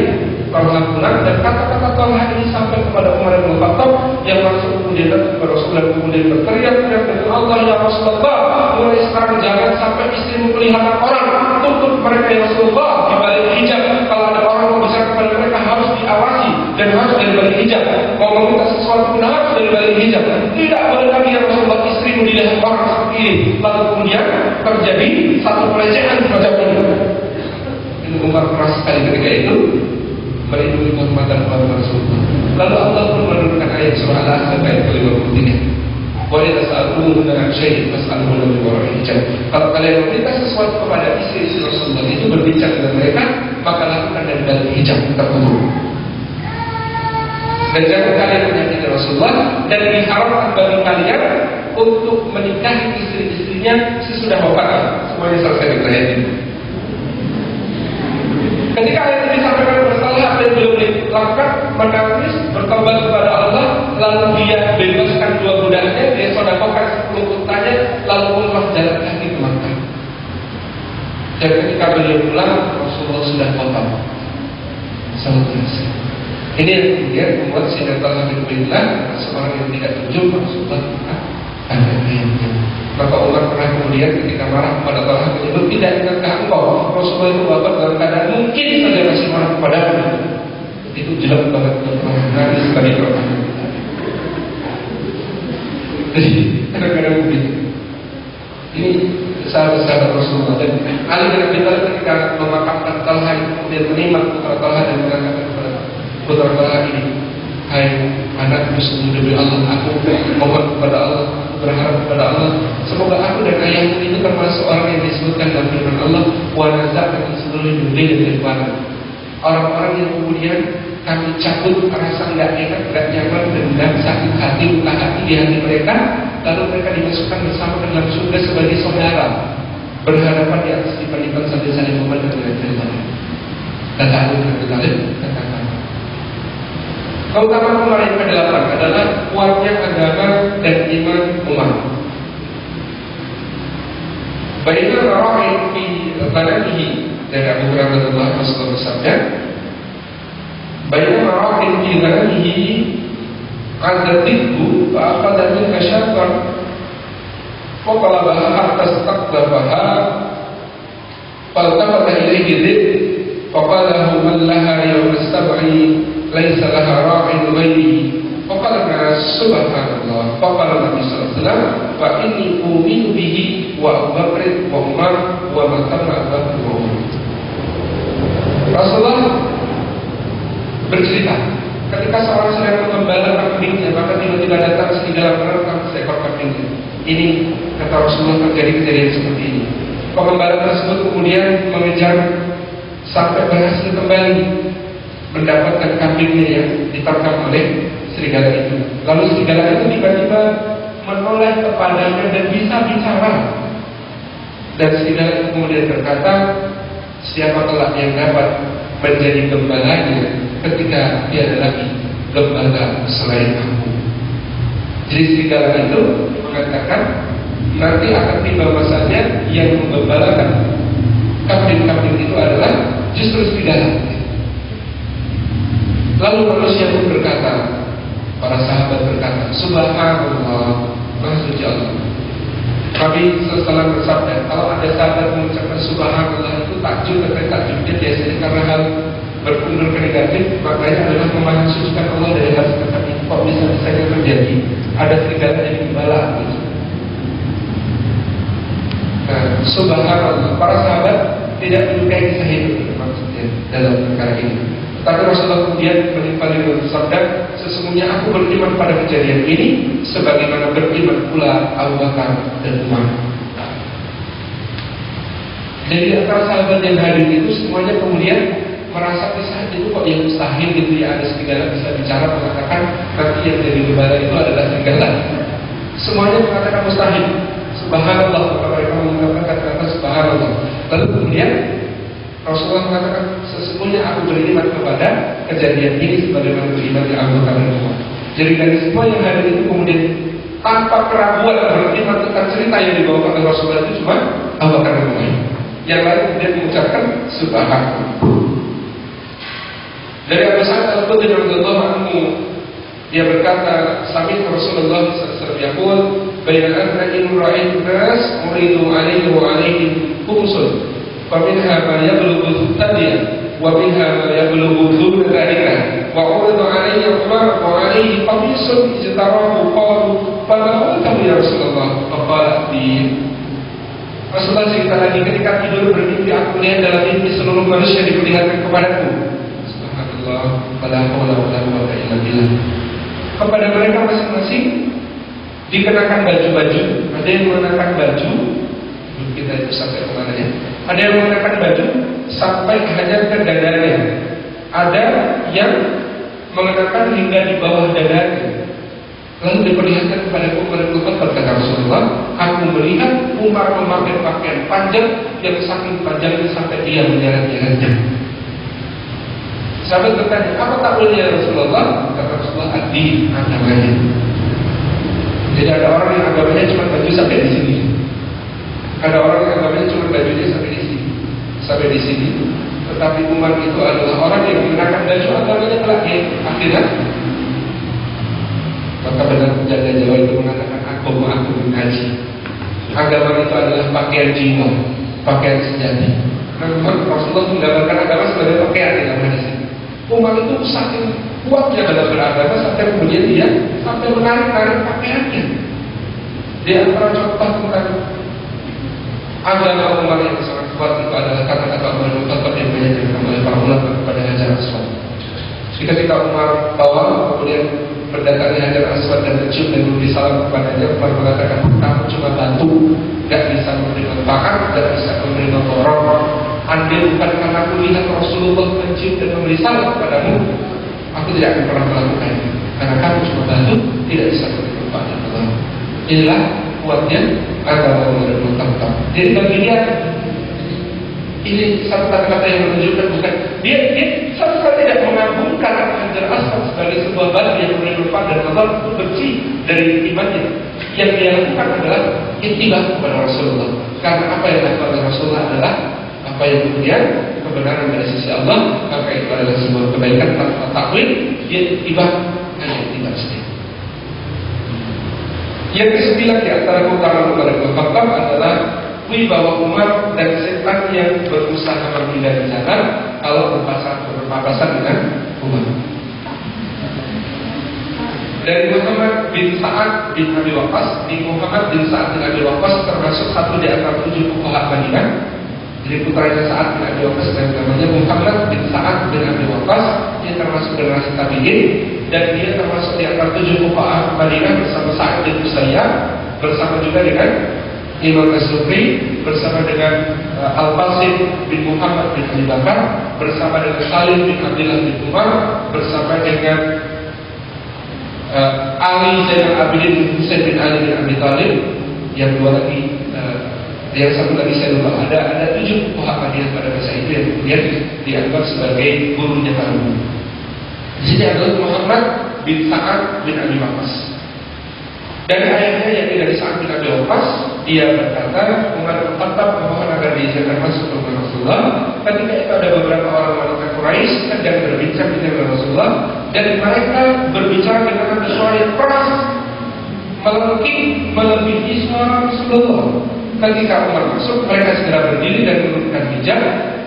[SPEAKER 1] pulang dan kata-kata Talha ini sampai kepada Umar bin Khattab yang langsung kemudian datang kepada Rasulullah kemudian berteriak-teriak dengan Allah ya Rasulullah mulai sekarang jangan sampai istri melihat orang tutup mereka ya Rasulullah di balik hijab. Kalau ada orang yang besar kepada mereka harus diawasi dan harus dari balik hijab. Mau meminta sesuatu pun harus dari balik hijab. Tidak boleh lagi ya Rasulullah istrimu dilihat orang seperti ini. Lalu kemudian terjadi satu pelecehan ini Umar keras sekali ketika itu melindungi kehormatan keluarga Rasulullah lalu Allah pun menurunkan ayat surah Al-Ahzab ayat ke-53 Wa idza sa'altum an syai'in fas'aluhu min wara'i hijab. Kalau kalian meminta sesuatu kepada istri-istri Rasulullah itu berbincang dengan mereka, maka lakukan dari balik hijab tertutup. Dan jangan kalian menyakiti Rasulullah dan diharamkan bagi kalian untuk menikahi istri-istrinya sesudah wafat. Semuanya selesai di ayat ini. Ketika ayat ini disampaikan bersalah dan belum dilakukan, menangis bertobat kepada Allah, lalu dia bebaskan dua budaknya, dia sodakokan sepuluh untanya, lalu umrah jalan kaki ke Makkah. Dan ketika beliau pulang, Rasulullah sudah total. Sangat biasa. Ini yang kemudian membuat Sayyidina Talha bin seorang yang tidak tujuh Rasulullah. Maka Umar pernah kemudian ketika marah kepada Talha menyebut tidak ingatkah engkau Rasulullah itu wafat dalam keadaan mungkin saja masih marah kepada itu jelas banget nanti sebagai pertanyaan. Jadi kadang-kadang begitu. Ini sahabat-sahabat Rasulullah dan Ali bin Abi Thalib ketika memakamkan Talha kemudian menimang putra Talha dan mengatakan kepada putra Talha ini, Hai anak sungguh demi Allah, aku mohon kepada Allah, berharap kepada Allah, semoga aku dan ayahmu itu termasuk orang yang disebutkan dalam firman Allah, wa nazarkan seluruh dunia dan Orang-orang yang kemudian kami cabut rasa nggak enak, nggak nyaman, dendam, sakit hati, luka hati di hati mereka, lalu mereka dimasukkan bersama ke surga sebagai saudara, berhadapan di atas dibandingkan sambil saling memandang dengan Allah. kata Abu Talib katakan. Keutamaan umat yang ke-8 adalah kuatnya agama dan iman umat. Baiknya orang yang di tanah ini dan Abu Hurairah radhiyallahu anhu bersabda, baiknya orang yang fi tanamihi Azatibku Fa'akada minka syakar Fakalabaha atas pada Faltabata ilaihi dhid Fakalahu man yang bersabar ini laisa laha ra'in ghairihi Faqalna subhanallah Faqala Nabi SAW Fa ini umin bihi wa bakrin wa umar wa matana Rasulullah bercerita Ketika seorang sedang mengembala kambingnya Maka tiba-tiba datang serigala menerkam seekor kambingnya Ini kata Rasulullah terjadi kejadian seperti ini. Pengembala tersebut kemudian mengejar Sampai berhasil kembali mendapatkan kambingnya yang ditangkap oleh serigala itu. Lalu serigala itu tiba-tiba menoleh kepadanya dan bisa bicara. Dan serigala itu kemudian berkata, siapa kelak yang dapat menjadi gembalanya ketika tiada lagi gembala selain aku. Jadi serigala itu mengatakan nanti akan tiba masanya yang menggembalakan kambing-kambing itu adalah justru serigala. Lalu manusia pun berkata, para sahabat berkata, Subhanallah, Maha Allah. Kami setelah bersabda, kalau ada sahabat mengucapkan Subhanallah itu takjub, tapi takjubnya biasanya karena hal berkundur ke negatif, makanya adalah memahamkan Allah dari hal seperti itu. Kok bisa bisa terjadi? Ada serigala yang. Gitu. Nah, subhanallah, para sahabat tidak menyukai itu maksudnya dalam perkara ini. Tapi Rasulullah kemudian menimpali bersabda, sesungguhnya aku beriman pada kejadian ini, sebagaimana beriman pula Abu Bakar dan Umar. Jadi antara sahabat yang hadir itu semuanya kemudian merasa kisah itu kok yang mustahil gitu ya ada serigala bisa bicara mengatakan nanti yang jadi gembala itu adalah serigala. Semuanya mengatakan mustahil. Subhanallah mereka mengatakan kata-kata Subhanallah. Lalu kemudian Rasulullah mengatakan sesungguhnya aku beriman kepada kejadian ini sebagaimana beriman di Abu Bakar Jadi dari semua yang hadir itu kemudian tanpa keraguan berarti melakukan cerita yang dibawa oleh Rasulullah itu cuma Abu Bakar Yang lain kemudian mengucapkan Subhanallah. Dari Abu Sa'ad Al-Khudri radhiyallahu anhu dia berkata, "Sami Rasulullah sallallahu alaihi wasallam "Baina anna in ra'aytu nas uridu 'alaihi wa 'alaihim khumsun, fa minha ma yablughu thadiya minha ma yablughu dhul dhalika wa uridu 'alaihi Umar wa 'alaihi qamisun ijtarahu qalu fa ma qultu ya Rasulullah?" Cerita lagi ketika tidur bermimpi aku lihat dalam mimpi seluruh manusia diperlihatkan kepadaku kepada mereka masing-masing dikenakan baju-baju. Ada yang mengenakan baju, kita itu sampai ke mana ya? Ada yang mengenakan baju sampai hanya ke dadanya. Ada yang mengenakan hingga di bawah dadanya. Lalu diperlihatkan kepada Umar bin Khattab Rasulullah, aku melihat Umar memakai pakaian panjang yang saking panjangnya sampai dia menyeret-nyeretnya. Sahabat bertanya, apa takwilnya Rasulullah? Kata Rasulullah, adi agamanya. Jadi ada orang yang agamanya cuma baju sampai di sini. Ada orang yang agamanya cuma bajunya sampai di sini. Sampai di sini. Tetapi umat itu adalah orang yang menggunakan baju agamanya telah di akhirat. Maka benar penjaga Jawa itu mengatakan aku mau aku mengkaji. Agama itu adalah pakaian jiwa, pakaian sejati. Memang Rasulullah menggambarkan agama sebagai pakaian dalam hadis Umar itu saking kuatnya dalam beragama sampai kemudian dia sampai menarik-narik pakaiannya. Di antara contoh tentang agama Umar yang sangat kuat itu adalah kata-kata Umar bin Khattab yang dikatakan oleh para ulama kepada Hajar Aswad. Jika kita Umar bawa kemudian berdatangi Hajar Aswad dan mencium dan memberi salam kepadanya, Umar mengatakan kamu cuma batu, gak bisa memberi manfaat, gak bisa memberi manfaat Andai bukan karena aku lihat Rasulullah mencium dan memberi salam kepadamu, aku tidak akan pernah melakukan Karena kamu cuma bantu, tidak bisa pada Allah. Inilah kuatnya agama modern tentang. Jadi bagi dia ini satu kata-kata yang menunjukkan bukan dia dia sama sekali tidak mengagungkan Hajar Aswad sebagai sebuah bahan yang boleh lupa dan Allah benci dari imannya. Yang dia lakukan adalah itibah kepada Rasulullah. Karena apa yang dilakukan oleh Rasulullah adalah apa yang kemudian kebenaran dari sisi Allah maka itu adalah sebuah kebaikan tanpa takwil dia itibah. Nah, yang kesembilan di antara keutamaan Umar bin Khattab adalah wibawa Umar dan setan yang berusaha menghindari jalan kalau berpapasan dengan Umar. Dari Muhammad bin Sa'ad bin Abi Waqqas, di Muhammad bin Sa'ad bin Abi Waqqas termasuk satu di antara tujuh fuqaha Madinah. Jadi putranya Sa'ad bin Abi Waqqas dan namanya Muhammad bin Sa'ad bin Abi Waqqas, dia termasuk generasi tabi'in dan dia termasuk di antara tujuh fuqaha Madinah bersama Sa'ad bin Musayyab bersama juga dengan Imam As-Sufri bersama dengan uh, Al-Qasim bin Muhammad bin Abi Bakar bersama dengan Salim bin Abdullah bin Umar bersama dengan uh, Ali Zainal Abidin bin Husain bin Ali bin Abi Thalib yang dua lagi uh, yang satu lagi saya lupa ada ada tujuh Muhammadiyah pada masa itu yang kemudian dianggap sebagai gurunya guru. Di sini adalah Muhammad bin Sa'ad bin Abi Waqqas. Dari ayahnya yang dari Sa'ad bin Abi Waqqas, dia berkata, Umar Khattab memohon agar diizinkan masuk ke rumah Rasulullah. Ketika itu ada beberapa orang wanita Quraisy sedang berbincang dengan Rasulullah dan mereka berbicara dengan suara yang keras melengking melebihi suara Rasulullah. Ketika Umar masuk, mereka segera berdiri dan menurunkan hijab.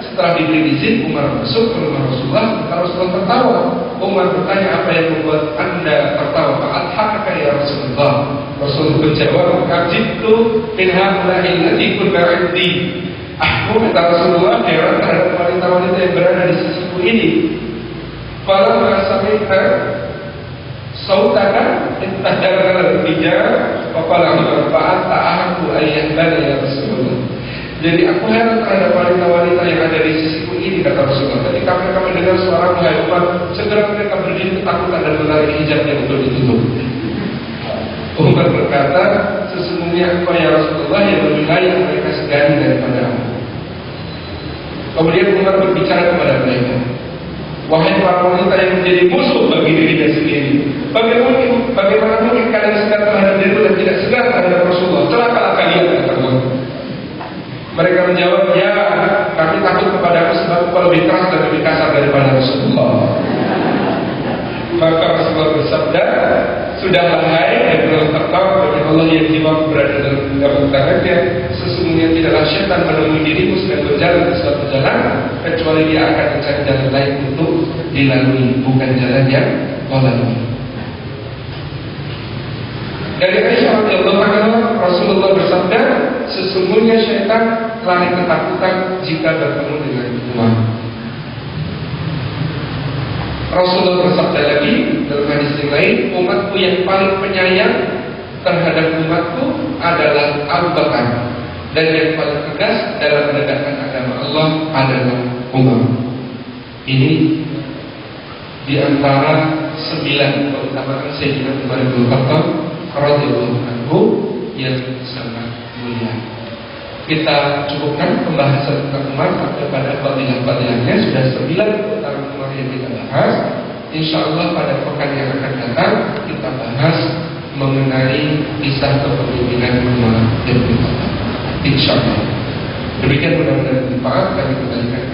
[SPEAKER 1] Setelah diberi izin, Umar masuk ke rumah Rasulullah. Rasulullah tertawa. Umar bertanya apa yang membuat anda tertawa. Fakat hakaka ya Rasulullah. Rasulullah menjawab, Kajibtu min haulahi allati kunna indi. Aku kata Rasulullah heran terhadap wanita-wanita yang berada di sisiku ini. Kalau merasa sautaka intahdaran bijak Kepala bermanfaat ta'ahaku ayah bala ya Rasulullah. Jadi aku heran terhadap wanita-wanita yang ada di sisiku ini kata Rasulullah. Ketika mereka mendengar suara Umar Segera mereka berdiri ketakutan dan menarik hijabnya untuk ditutup. Umar berkata Sesungguhnya engkau ya Rasulullah yang lebih layak mereka segani daripada aku. Kemudian Umar berbicara kepada mereka Wahai para wanita yang menjadi musuh bagi dirinya sendiri. Bagaimana bagaimana mungkin kalian segar terhadap diri dan tidak segar terhadap Rasulullah? Celakalah kalian kata Mereka menjawab Ya kami takut kepada aku sebab kau lebih keras dan lebih kasar daripada Rasulullah. Maka Rasulullah bersabda Sudahlah hai Ibn tertawa demi Allah yang jiwa berada dalam genggaman tangannya Sesungguhnya tidaklah syaitan menemui dirimu sedang berjalan di suatu jalan Kecuali dia akan mencari jalan lain untuk dilalui Bukan jalan yang kau lalui Dari Aisyah radhiyallahu anha Rasulullah bersabda Sesungguhnya syaitan lari ketakutan jika bertemu dengan umat Rasulullah bersabda lagi dalam hadis yang lain, umatku yang paling penyayang terhadap umatku adalah Abu Bakar dan yang paling tegas dalam menegakkan agama Allah adalah Umar. Ini di antara sembilan keutamaan Sayyidina Umar bin Khattab radhiyallahu anhu yang sangat mulia. Kita cukupkan pembahasan sampai pada fadilah-fadilahnya sudah sembilan keutamaan Umar yang kita bahas. Insya Allah pada pekan yang akan datang kita bahas mengenai kisah kepemimpinan Umar bin Khattab. Insya Allah. Demikian mudah-mudahan bermanfaat kami kembalikan